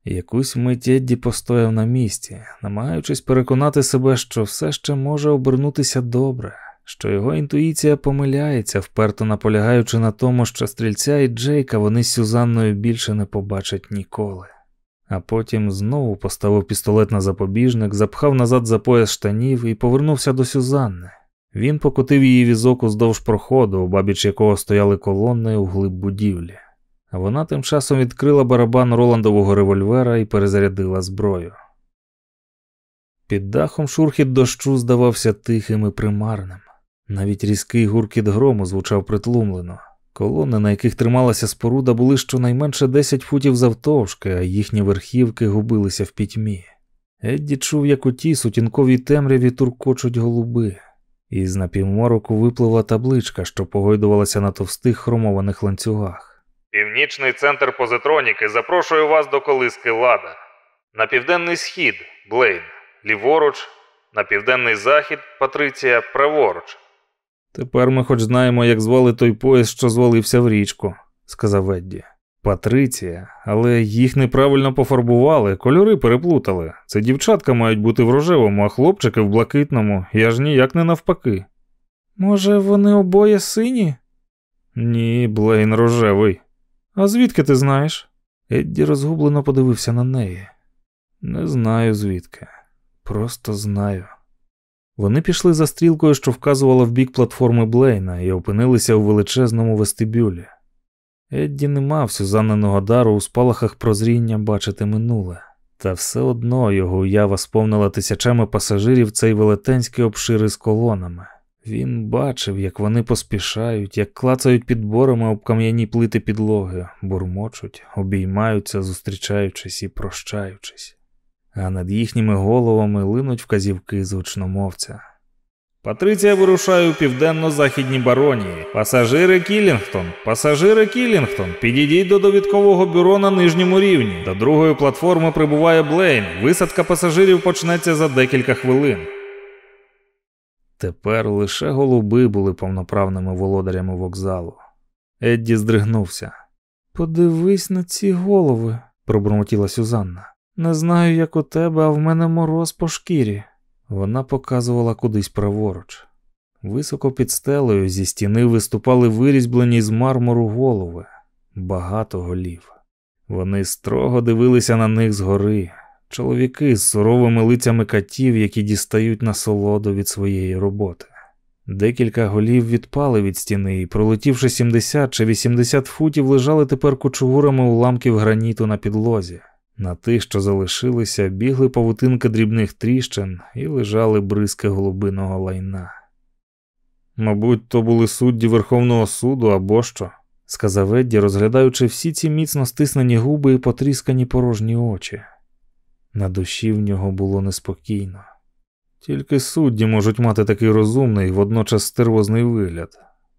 [SPEAKER 1] Якусь мить Едді постояв на місці, намагаючись переконати себе, що все ще може обернутися добре, що його інтуїція помиляється, вперто наполягаючи на тому, що стрільця і Джейка вони з Сюзанною більше не побачать ніколи. А потім знову поставив пістолет на запобіжник, запхав назад за пояс штанів і повернувся до Сюзанни. Він покотив її візок уздовж проходу, обабіч якого стояли колони у глиб будівлі. А вона тим часом відкрила барабан Роландового револьвера і перезарядила зброю. Під дахом шурхіт дощу здавався тихим і примарним. Навіть різкий гуркіт грому звучав притлумлено. Колони, на яких трималася споруда, були щонайменше 10 футів завтовшки, а їхні верхівки губилися в пітьмі. Едді чув, як у тій сутінковій темряві туркочуть голуби, і з напівмороку випливла табличка, що погойдувалася на товстих хромованих ланцюгах. Північний центр позитроніки запрошує вас до колиски Лада. На південний схід Блейн, ліворуч, на південний захід Патриція, праворуч. Тепер ми хоч знаємо, як звали той пояс, що звалився в річку, сказав Едді. Патриція, але їх неправильно пофарбували, кольори переплутали. Це дівчатка мають бути в рожевому, а хлопчики в блакитному, я ж ніяк не навпаки. Може, вони обоє сині? Ні, Блейн рожевий. А звідки ти знаєш? Едді розгублено подивився на неї. Не знаю звідки. Просто знаю. Вони пішли за стрілкою, що вказувала в бік платформи Блейна, і опинилися у величезному вестибюлі. Едді не мав сюзаненого дару у спалахах прозріння бачити минуле, та все одно його уява сповнила тисячами пасажирів цей велетенський обшир із колонами. Він бачив, як вони поспішають, як клацають підборами об кам'яні плити підлоги, бурмочуть, обіймаються, зустрічаючись і прощаючись а над їхніми головами линуть вказівки з. Патриція вирушає у південно-західній баронії. Пасажири Кілінгтон, пасажири Кілінгтон, підійдіть до довідкового бюро на нижньому рівні. До другої платформи прибуває Блейн. Висадка пасажирів почнеться за декілька хвилин. Тепер лише голуби були повноправними володарями вокзалу. Едді здригнувся. Подивись на ці голови, пробурмотіла Сюзанна. Не знаю, як у тебе, а в мене мороз по шкірі. Вона показувала кудись праворуч. Високо під стелею зі стіни виступали вирізблені з мармуру голови, багато голів. Вони строго дивилися на них згори, чоловіки з суровими лицями катів, які дістають насолоду від своєї роботи. Декілька голів відпали від стіни і, пролетівши 70 чи 80 футів, лежали тепер кучугурами уламків граніту на підлозі. На тих, що залишилися, бігли павутинки дрібних тріщин і лежали бризки голубиного лайна. Мабуть, то були судді Верховного суду або що, сказав Едді, розглядаючи всі ці міцно стиснені губи і потріскані порожні очі. На душі в нього було неспокійно. Тільки судді можуть мати такий розумний, водночас стервозний вигляд.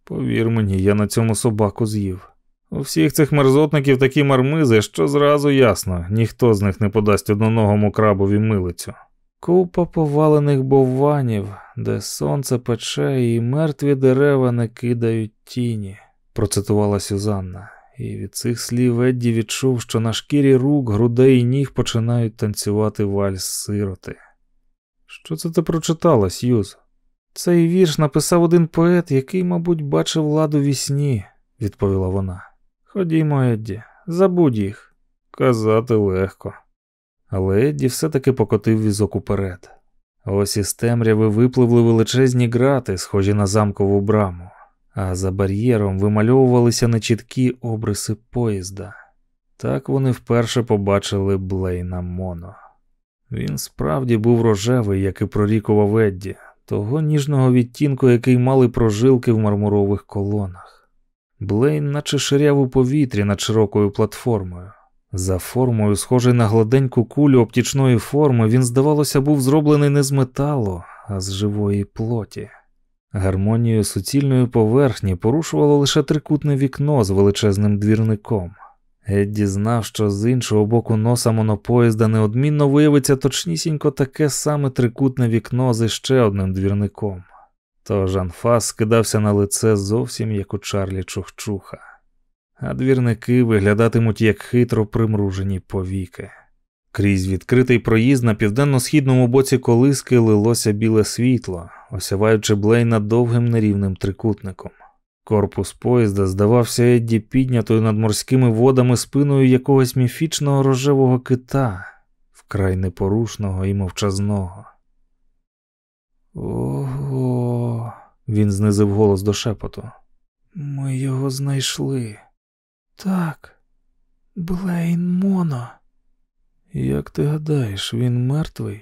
[SPEAKER 1] Повір мені, я на цьому собаку з'їв. У всіх цих мерзотників такі мармизи, що зразу ясно, ніхто з них не подасть одноногому крабові милицю. Купа повалених бовванів, де сонце пече і мертві дерева не кидають тіні, процитувала Сюзанна, і від цих слів Едді відчув, що на шкірі рук, грудей і ніг починають танцювати вальс сироти. Що це ти прочитала, Сьюз? Цей вірш написав один поет, який, мабуть, бачив ладу вісні, відповіла вона. Ходімо, Едді, забудь їх. Казати легко. Але Едді все-таки покотив візок уперед. Ось із темряви випливли величезні грати, схожі на замкову браму, а за бар'єром вимальовувалися нечіткі обриси поїзда. Так вони вперше побачили Блейна Моно. Він справді був рожевий, як і прорікував Едді, того ніжного відтінку, який мали прожилки в мармурових колонах. Блейн, наче ширяв у повітрі над широкою платформою. За формою, схожий на гладеньку кулю оптічної форми, він, здавалося, був зроблений не з металу, а з живої плоті. Гармонію суцільної поверхні порушувало лише трикутне вікно з величезним двірником. Едді знав, що з іншого боку носа монопоїзда неодмінно виявиться точнісінько таке саме трикутне вікно з іще одним двірником. Тож Анфас скидався на лице зовсім як у Чарлі Чухчуха, а двірники виглядатимуть як хитро примружені повіки. Крізь відкритий проїзд на південно-східному боці колиски лилося біле світло, осяваючи Блейна довгим нерівним трикутником. Корпус поїзда здавався Едді піднятою над морськими водами спиною якогось міфічного рожевого кита, вкрай непорушного і мовчазного. Ого, він знизив голос до шепоту. Ми його знайшли. Так, Блейн Моно. Як ти гадаєш, він мертвий?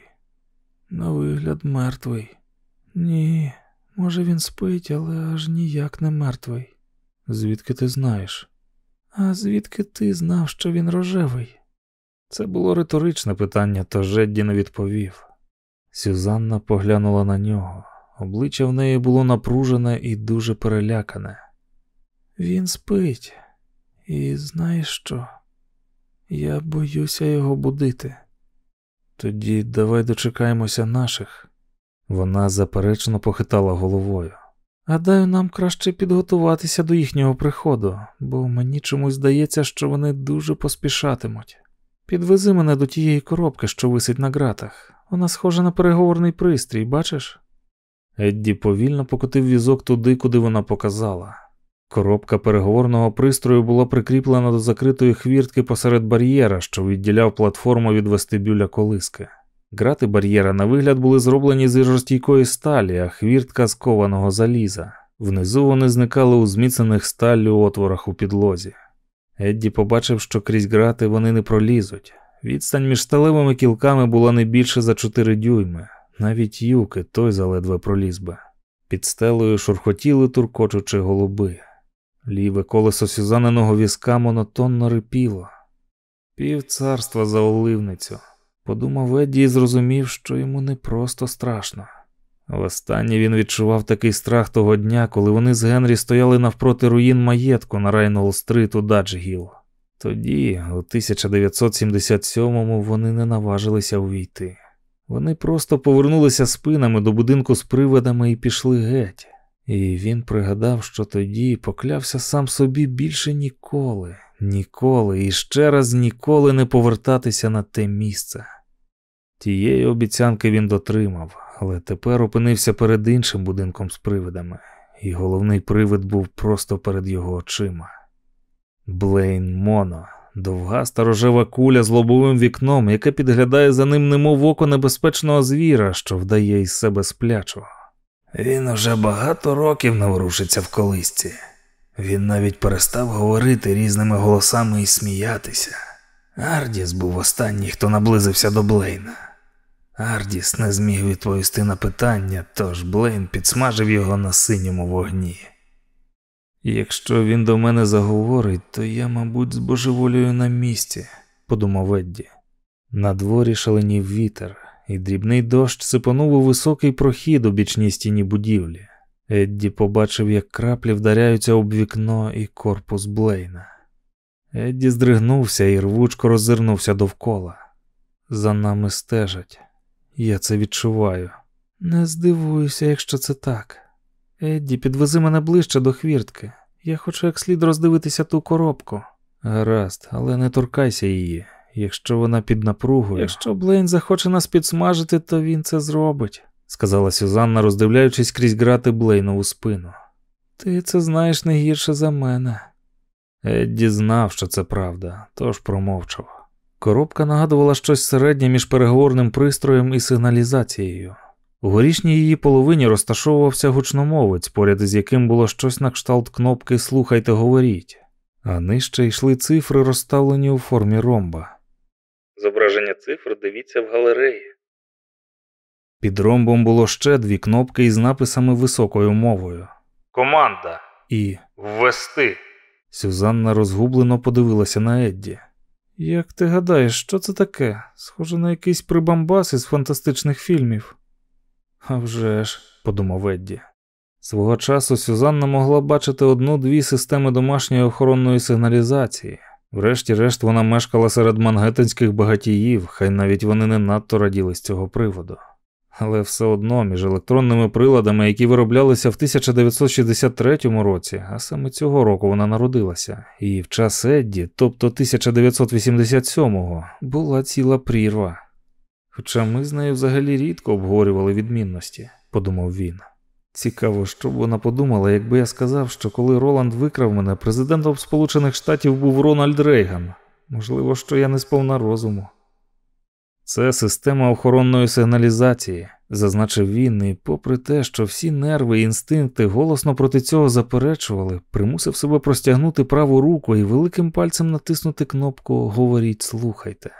[SPEAKER 1] На вигляд, мертвий. Ні, може, він спить, але аж ніяк не мертвий. Звідки ти знаєш? А звідки ти знав, що він рожевий? Це було риторичне питання, то Жедді не відповів. Сюзанна поглянула на нього. Обличчя в неї було напружене і дуже перелякане. Він спить, і знаєш що? Я боюся його будити. Тоді давай дочекаємося наших. Вона заперечно похитала головою. Гадаю, нам краще підготуватися до їхнього приходу, бо мені чомусь здається, що вони дуже поспішатимуть. Підвези мене до тієї коробки, що висить на ґратах. Вона схожа на переговорний пристрій, бачиш? Едді повільно покотив візок туди, куди вона показала. Коробка переговорного пристрою була прикріплена до закритої хвіртки посеред бар'єра, що відділяв платформу від вестибюля колиски. Грати бар'єра на вигляд були зроблені з жорстійкої сталі, а хвіртка з кованого заліза. Внизу вони зникали у зміцнених сталлю отворах у підлозі. Едді побачив, що крізь грати вони не пролізуть. Відстань між сталевими кілками була не більше за 4 дюйми, навіть юки той заледве проліз би. Під стелею шурхотіли туркочучи голуби. Ліве колесо сюзаненого візка монотонно рипіло. Пів царства за оливницю. Подумав Едді і зрозумів, що йому не просто страшно. Востаннє він відчував такий страх того дня, коли вони з Генрі стояли навпроти руїн маєтку на Райнголл-стрит у Даджгіл. Тоді, у 1977-му, вони не наважилися увійти. Вони просто повернулися спинами до будинку з привидами і пішли геть. І він пригадав, що тоді поклявся сам собі більше ніколи, ніколи і ще раз ніколи не повертатися на те місце. Тієї обіцянки він дотримав, але тепер опинився перед іншим будинком з привидами, і головний привид був просто перед його очима. Блейн Моно, довга сторожева куля з лобовим вікном, яке підглядає за ним немов око небезпечного звіра, що вдає із себе сплячого. Він уже багато років не ворушиться в колисці. Він навіть перестав говорити різними голосами і сміятися. Ардіс був останній, хто наблизився до Блейна. Ардіс не зміг відповісти на питання, тож Блейн підсмажив його на синьому вогні. Якщо він до мене заговорить, то я, мабуть, збожеволюю на місці, подумав Едді. На дворі шаленів вітер, і дрібний дощ сипонув у високий прохід у бічній стіні будівлі. Едді побачив, як краплі вдаряються об вікно і корпус Блейна. Едді здригнувся і рвучко роззирнувся довкола. За нами стежать. Я це відчуваю. Не здивуюся, якщо це так. Едді, підвези мене ближче до хвіртки. Я хочу як слід роздивитися ту коробку. Гаразд, але не торкайся її. Якщо вона під напругою. Якщо Блейн захоче нас підсмажити, то він це зробить, сказала Сюзанна, роздивляючись крізь грати Блейнову спину. Ти це знаєш не гірше за мене. Едді знав, що це правда, тож промовчав. Коробка нагадувала щось середнє між переговорним пристроєм і сигналізацією. У горішній її половині розташовувався гучномовець, поряд із яким було щось на кшталт кнопки Слухайте, говоріть, а нижче йшли цифри, розставлені у формі ромба. Зображення цифр дивіться в галереї. Під ромбом було ще дві кнопки із написами високою мовою Команда і Ввести. Сюзанна розгублено подивилася на Едді. Як ти гадаєш, що це таке? Схоже на якийсь прибамбас із фантастичних фільмів. «А вже ж», – подумав Едді. Свого часу Сюзанна могла бачити одну-дві системи домашньої охоронної сигналізації. Врешті-решт вона мешкала серед мангеттенських багатіїв, хай навіть вони не надто раділи з цього приводу. Але все одно між електронними приладами, які вироблялися в 1963 році, а саме цього року вона народилася, і в час Едді, тобто 1987-го, була ціла прірва. Хоча ми з нею взагалі рідко обговорювали відмінності, подумав він. Цікаво, що б вона подумала, якби я сказав, що коли Роланд викрав мене, президентом Сполучених Штатів був Рональд Рейган. Можливо, що я не сповна розуму. Це система охоронної сигналізації, зазначив він, і, попри те, що всі нерви і інстинкти голосно проти цього заперечували, примусив себе простягнути праву руку і великим пальцем натиснути кнопку Говоріть, слухайте.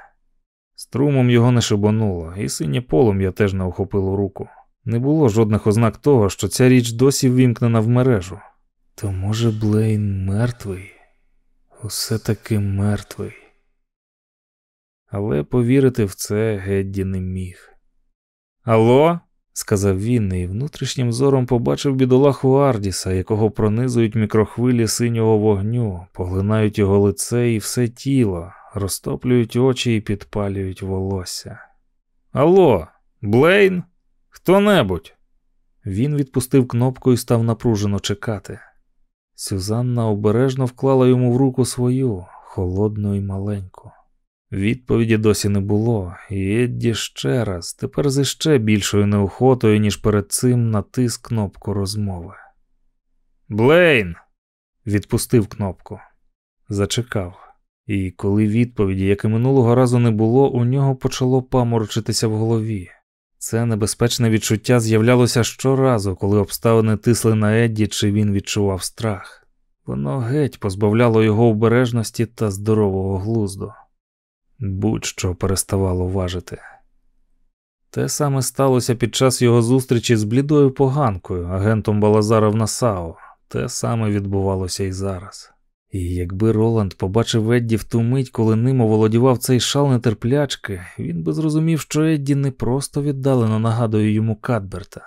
[SPEAKER 1] Струмом його не шибануло, і синє полум'я теж не охопило руку. Не було жодних ознак того, що ця річ досі ввімкнена в мережу. То, може, Блейн мертвий? Усе таки мертвий. Але повірити в це Гедді не міг. Алло? сказав він, і внутрішнім зором побачив бідолаху Ардіса, якого пронизують мікрохвилі синього вогню, поглинають його лице і все тіло, розтоплюють очі і підпалюють волосся. Алло, Блейн? Хто небудь? Він відпустив кнопку і став напружено чекати. Сюзанна обережно вклала йому в руку свою, холодну і маленьку. Відповіді досі не було, і Едді ще раз, тепер з іще більшою неохотою, ніж перед цим натис кнопку розмови. Блейн! відпустив кнопку, зачекав, і коли відповіді, як і минулого разу не було, у нього почало паморочитися в голові. Це небезпечне відчуття з'являлося щоразу, коли обставини тисли на Едді, чи він відчував страх. Воно геть позбавляло його обережності та здорового глузду будь-що переставало важити. Те саме сталося під час його зустрічі з блідою поганкою, агентом Балазара в Насао. Те саме відбувалося і зараз. І якби Роланд побачив Едді в ту мить, коли ним оволодівав цей шал нетерплячки, він би зрозумів, що Едді не просто віддалено нагадує йому Кадберта.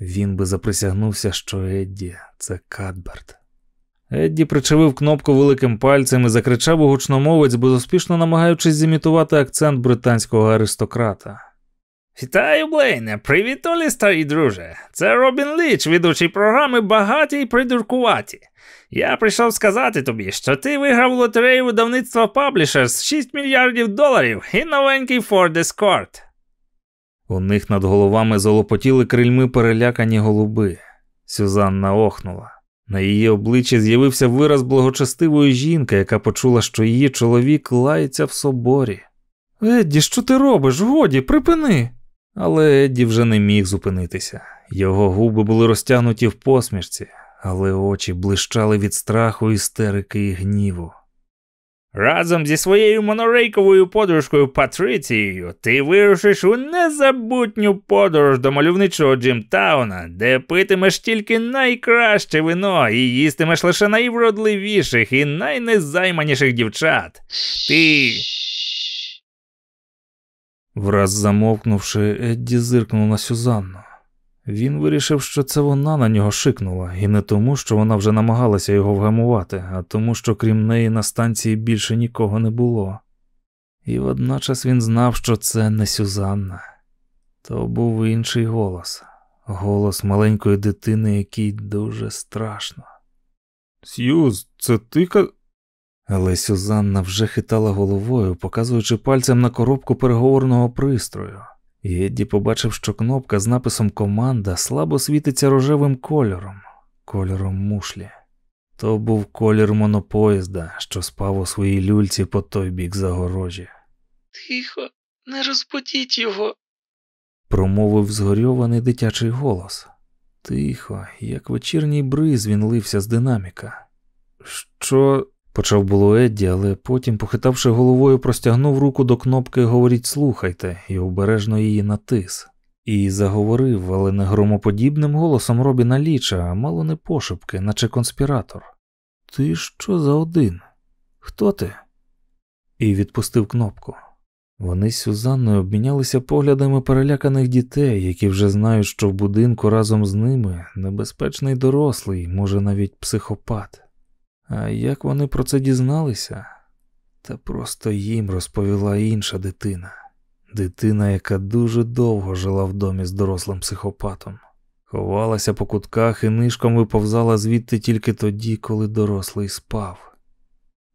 [SPEAKER 1] Він би заприсягнувся, що Едді це Кадберт. Едді причавив кнопку великим пальцем і закричав у гучномовець, безуспішно намагаючись зімітувати акцент британського аристократа.
[SPEAKER 2] Вітаю, Блейне, привіт, Олі, старий друже. Це Робін Ліч, ведучий програми багаті й придуркуваті. Я прийшов сказати тобі, що ти виграв лотерею видавництва Publishers 6 мільярдів доларів і новенький Ford Escort.
[SPEAKER 1] У них над головами золопотіли крильми перелякані голуби. Сюзанна охнула. На її обличчі з'явився вираз благочестивої жінки, яка почула, що її чоловік лається в соборі. Едді, що ти робиш? Годі, припини. Але Едді вже не міг зупинитися. Його губи були розтягнуті в посмішці, але очі блищали від страху, істерики і гніву.
[SPEAKER 2] Разом зі своєю монорейковою подружкою Патрицією ти вирушиш у незабутню подорож до мальовничого Джимтауна, де питимеш тільки найкраще вино і їстимеш лише найвродливіших і найнезайманіших дівчат. Ти.
[SPEAKER 1] Враз замовкнувши, Едді зиркнув на Сюзанну. Він вирішив, що це вона на нього шикнула, і не тому, що вона вже намагалася його вгамувати, а тому, що крім неї на станції більше нікого не було. І водночас він знав, що це не Сюзанна. То був інший голос, голос маленької дитини, якій дуже страшно. Сьюз, це ти ка. Але Сюзанна вже хитала головою, показуючи пальцем на коробку переговорного пристрою. І Едді побачив, що кнопка з написом Команда слабо світиться рожевим кольором, кольором мушлі. То був колір монопоїзда, що спав у своїй люльці по той бік загорожі.
[SPEAKER 3] Тихо, не розбудіть його.
[SPEAKER 1] Промовив згорьований дитячий голос. Тихо, як вечірній бриз він лився з динаміка. Що? Почав було Едді, але потім, похитавши головою, простягнув руку до кнопки Говоріть, слухайте і обережно її натис. І заговорив, але не громоподібним голосом Робіна Ліча, а мало не пошепки, наче конспіратор. Ти що за один? Хто ти? І відпустив кнопку. Вони з Сюзанною обмінялися поглядами переляканих дітей, які вже знають, що в будинку разом з ними небезпечний дорослий, може навіть психопат. А як вони про це дізналися? Та просто їм розповіла інша дитина, дитина, яка дуже довго жила в домі з дорослим психопатом, ховалася по кутках і нишком виповзала звідти тільки тоді, коли дорослий спав.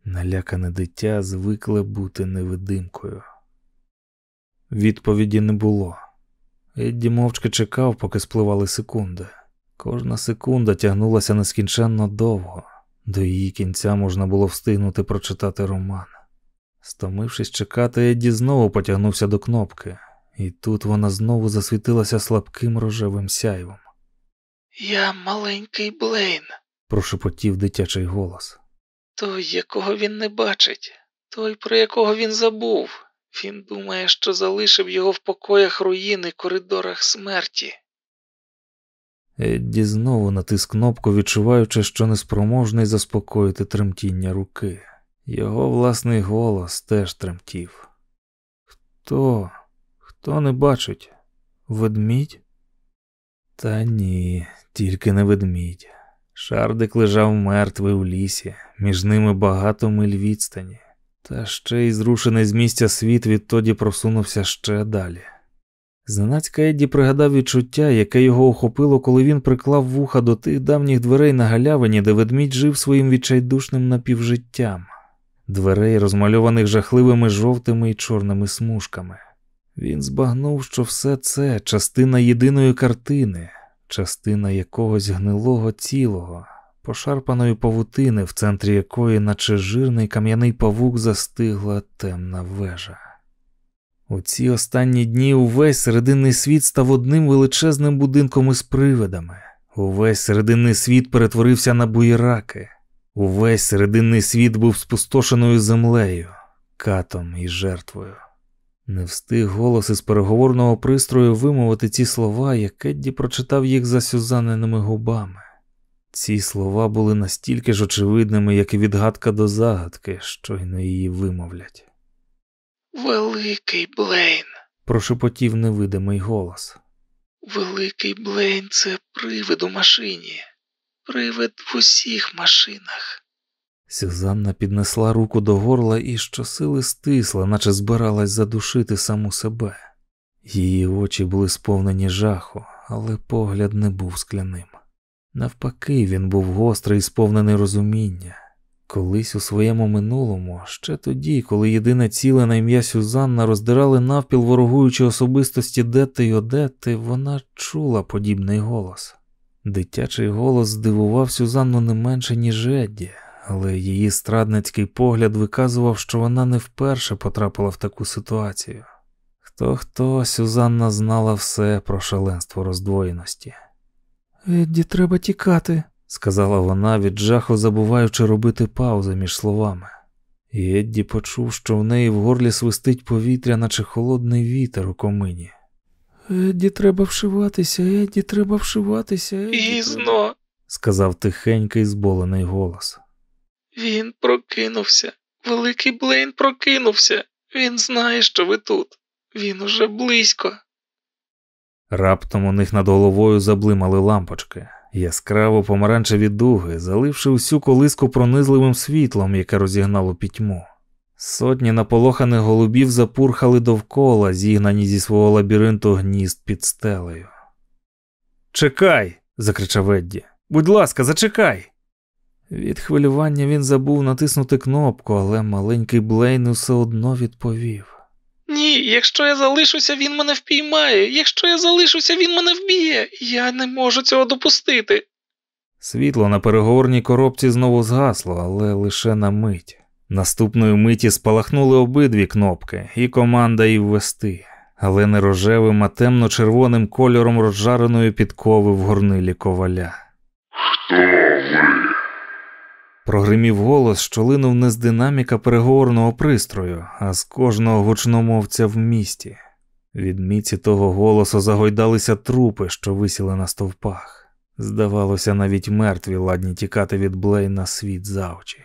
[SPEAKER 1] Налякане дитя звикле бути невидимкою. Відповіді не було. Едді мовчки чекав, поки спливали секунди. Кожна секунда тягнулася нескінченно довго. До її кінця можна було встигнути прочитати роман. Стомившись чекати, Едді знову потягнувся до кнопки, і тут вона знову засвітилася слабким рожевим сяйвом.
[SPEAKER 3] Я маленький Блейн,
[SPEAKER 1] прошепотів дитячий голос.
[SPEAKER 3] той, якого він не бачить, той, про якого він забув. Він думає, що залишив його в покоях руїни коридорах смерті.
[SPEAKER 1] Едді знову натис кнопку, відчуваючи, що неспроможний заспокоїти тремтіння руки. Його власний голос теж тремтів. Хто? Хто не бачить? Ведмідь? Та ні, тільки не ведмідь. Шардик лежав мертвий у лісі, між ними багато миль відстані, та ще й зрушений з місця світ відтоді просунувся ще далі. Зненацька Едді пригадав відчуття, яке його охопило, коли він приклав вуха до тих давніх дверей на галявині, де ведмідь жив своїм відчайдушним напівжиттям, дверей, розмальованих жахливими жовтими і чорними смужками. Він збагнув, що все це частина єдиної картини, частина якогось гнилого цілого, пошарпаної павутини, в центрі якої, наче жирний кам'яний павук, застигла темна вежа. У ці останні дні увесь серединний світ став одним величезним будинком із привидами. Увесь серединний світ перетворився на буєраки. Увесь серединний світ був спустошеною землею, катом і жертвою. Не встиг голос із переговорного пристрою вимовити ці слова, як Едді прочитав їх за сюзаненими губами. Ці слова були настільки ж очевидними, як і відгадка до загадки, щойно її вимовлять.
[SPEAKER 3] Великий Блейн.
[SPEAKER 1] Прошепотів невидимий голос.
[SPEAKER 3] Великий Блейн це привид у машині. Привид в усіх машинах.
[SPEAKER 1] Сюзанна піднесла руку до горла і щосили стисла, наче збиралась задушити саму себе. Її очі були сповнені жаху, але погляд не був скляним. Навпаки, він був гострий і сповнений розуміння. Колись у своєму минулому, ще тоді, коли єдине ціле на ім'я Сюзанна роздирали навпіл ворогуючі особистості Детти й Одетти, вона чула подібний голос. Дитячий голос здивував Сюзанну не менше, ніж Едді, але її страдницький погляд виказував, що вона не вперше потрапила в таку ситуацію. Хто хто Сюзанна знала все про шаленство роздвоєності. Едді, треба тікати, сказала вона, від жаху забуваючи робити паузи між словами. І Едді почув, що в неї в горлі свистить повітря, наче холодний вітер у комині. Едді, треба вшиватися, Едді, треба вшиватися. Едді, треба»,
[SPEAKER 3] Пізно.
[SPEAKER 1] сказав тихенький зболений голос.
[SPEAKER 3] Він прокинувся. Великий Блейн прокинувся. Він знає, що ви тут. Він уже близько.
[SPEAKER 1] Раптом у них над головою заблимали лампочки, яскраво помаранчеві дуги, заливши усю колиску пронизливим світлом, яке розігнало пітьму. Сотні наполоханих голубів запурхали довкола, зігнані зі свого лабіринту гнізд під стелею. Чекай. закричав Едді. Будь ласка, зачекай. Від хвилювання він забув натиснути кнопку, але маленький Блейн усе одно відповів.
[SPEAKER 3] Ні, якщо я залишуся, він мене впіймає. Якщо я залишуся, він мене вб'є. Я не можу цього допустити.
[SPEAKER 1] Світло на переговорній коробці знову згасло, але лише на мить. Наступної миті спалахнули обидві кнопки, і команда і ввести, але не рожевим, а темно-червоним кольором розжареної підкови в горнилі коваля.
[SPEAKER 4] Хто ви?
[SPEAKER 1] Прогримів голос, що линув не з динаміка переговорного пристрою, а з кожного гучномовця в місті. Від міці того голосу загойдалися трупи, що висіли на стовпах. Здавалося, навіть мертві ладні тікати від Блейна світ за очі.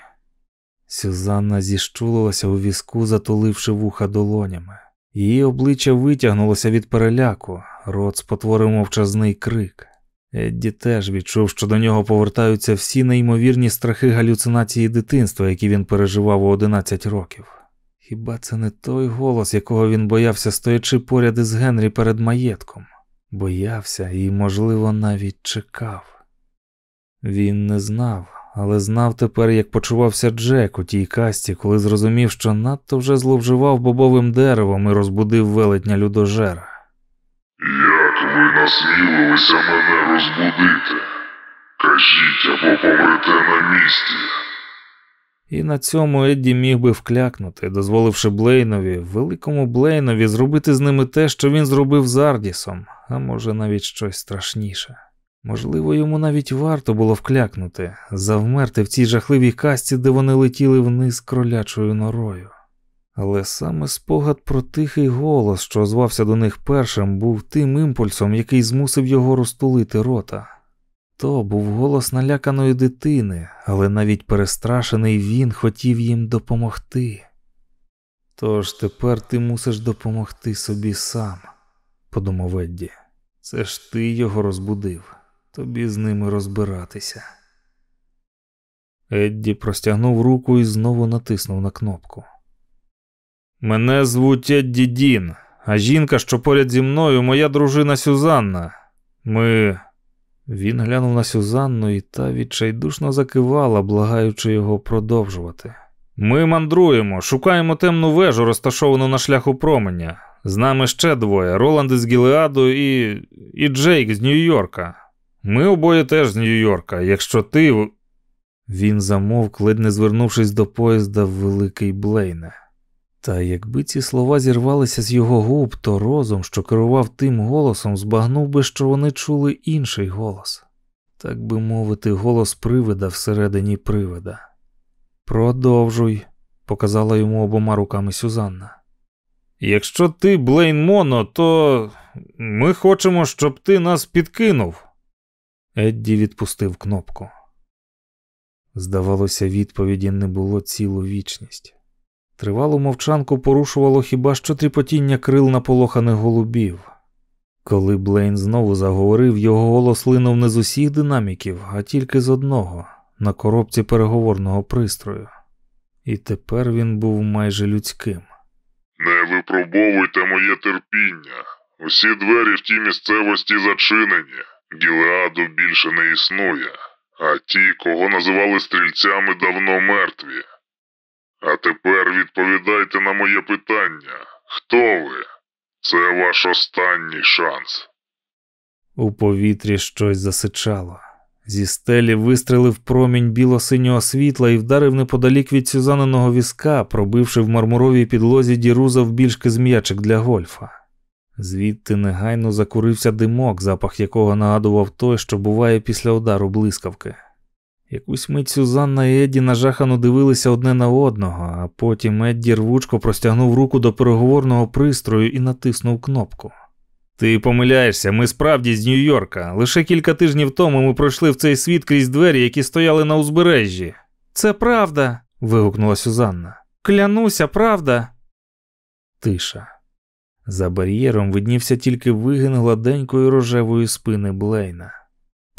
[SPEAKER 1] Сюзанна зіщулилася у візку, затуливши вуха долонями. Її обличчя витягнулося від переляку, рот спотворив мовчазний крик. Едді теж відчув, що до нього повертаються всі неймовірні страхи галюцинації дитинства, які він переживав у 11 років. Хіба це не той голос, якого він боявся, стоячи поряд із Генрі перед маєтком? Боявся і, можливо, навіть чекав. Він не знав, але знав тепер, як почувався Джек у тій касті, коли зрозумів, що надто вже зловживав бобовим деревом і розбудив велетня людожера.
[SPEAKER 4] Ви насмілилися мене розбудити? Кажіть або помрете на місці.
[SPEAKER 1] І на цьому Едді міг би вклякнути, дозволивши Блейнові, великому Блейнові, зробити з ними те, що він зробив з Ардісом, а може навіть щось страшніше. Можливо, йому навіть варто було вклякнути, завмерти в цій жахливій касті, де вони летіли вниз кролячою норою. Але саме спогад про тихий голос, що озвався до них першим, був тим імпульсом, який змусив його розтулити рота. То був голос наляканої дитини, але навіть перестрашений він хотів їм допомогти. Тож тепер ти мусиш допомогти собі сам, подумав Едді. Це ж ти його розбудив, тобі з ними розбиратися. Едді простягнув руку і знову натиснув на кнопку. Мене звуть Едді Дін, а жінка, що поряд зі мною, моя дружина Сюзанна. Ми. Він глянув на Сюзанну, і та відчайдушно закивала, благаючи його продовжувати. Ми мандруємо, шукаємо темну вежу, розташовану на шляху променя. З нами ще двоє: Роланд із Гілеаду і. і Джейк з Нью-Йорка. Ми обоє теж з Нью-Йорка. Якщо ти. Він замовк, ледь не звернувшись до поїзда Великий Блейне. Та якби ці слова зірвалися з його губ, то розум, що керував тим голосом, збагнув би, що вони чули інший голос, так би мовити, голос привида всередині привида. Продовжуй, показала йому обома руками Сюзанна. Якщо ти Блейн Моно, то ми хочемо, щоб ти нас підкинув. Едді відпустив кнопку. Здавалося, відповіді не було цілу вічність. Тривалу мовчанку порушувало хіба що тріпотіння крил наполоханих голубів. Коли Блейн знову заговорив, його голос линув не з усіх динаміків, а тільки з одного на коробці переговорного пристрою. І тепер він був майже людським.
[SPEAKER 4] Не випробовуйте моє терпіння. Усі двері в тій місцевості зачинені. Гілеаду більше не існує, а ті, кого називали стрільцями, давно мертві. А тепер відповідайте на моє питання. Хто ви? Це ваш останній шанс.
[SPEAKER 1] У повітрі щось засичало. Зі стелі вистрелив промінь біло-синього світла і вдарив неподалік від Сюзаниного візка, пробивши в мармуровій підлозі діру завбільшки з м'ячик для гольфа. Звідти негайно закурився димок, запах якого нагадував той, що буває після удару блискавки. Якусь мить Сюзанна і Едді нажахано дивилися одне на одного, а потім Едді рвучко простягнув руку до переговорного пристрою і натиснув кнопку. Ти помиляєшся, ми справді з Нью-Йорка. Лише кілька тижнів тому ми пройшли в цей світ крізь двері, які стояли на узбережжі. Це правда. вигукнула Сюзанна. Клянуся, правда. Тиша. За бар'єром виднівся тільки вигин гладенької рожевої спини Блейна.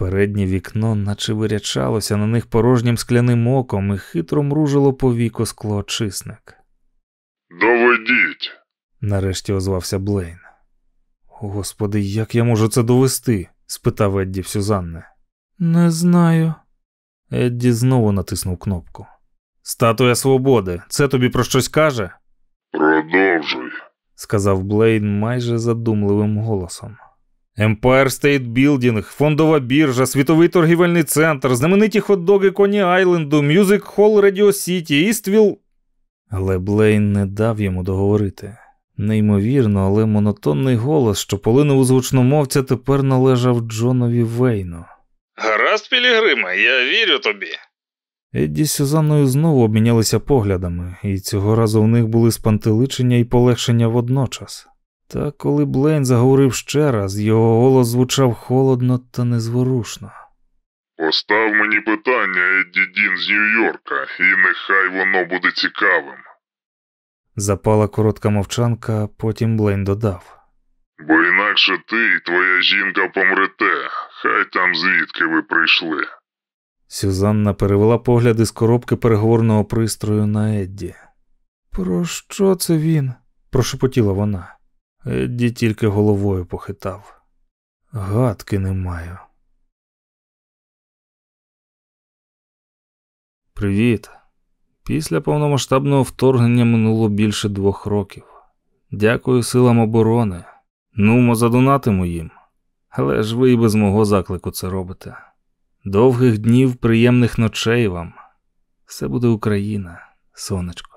[SPEAKER 1] Переднє вікно, наче вирячалося на них порожнім скляним оком і хитро мружило по віку склоочисник.
[SPEAKER 4] Доведіть.
[SPEAKER 1] Нарешті озвався Блейн. Господи, як я можу це довести? спитав Едді в Сюзанни. Не знаю. Едді знову натиснув кнопку. Статуя свободи, це тобі про щось каже?
[SPEAKER 4] Продовжуй.
[SPEAKER 1] сказав Блейн майже задумливим голосом. Empire State Building, фондова біржа, світовий торгівельний центр, знамениті хот-доги Коні Айленду, Мюзик Холл Радіо Сіті, Іствіл. Але Блейн не дав йому договорити. Неймовірно, але монотонний голос, що полинув у звучномовця, тепер належав Джонові Вейну.
[SPEAKER 3] Гаразд, Пілігриме, я вірю тобі.
[SPEAKER 1] Едді з Сюзанною знову обмінялися поглядами, і цього разу в них були спантеличення і полегшення водночас. Та коли Блейн заговорив ще раз, його голос звучав холодно та незворушно.
[SPEAKER 4] Постав мені питання, Едді Дін з Нью-Йорка, і нехай воно буде цікавим.
[SPEAKER 1] Запала коротка мовчанка, потім Блейн додав.
[SPEAKER 4] Бо інакше ти і твоя жінка помрете, хай там звідки ви прийшли.
[SPEAKER 1] Сюзанна перевела погляди з коробки переговорного пристрою на Едді. Про що це він? прошепотіла вона. Едді тільки головою похитав. Гадки не маю. Привіт. Після повномасштабного вторгнення минуло більше двох років. Дякую силам оборони. Нумо задонатимо їм. Але ж ви і без мого заклику це робите. Довгих днів, приємних ночей вам. Все буде Україна, сонечко.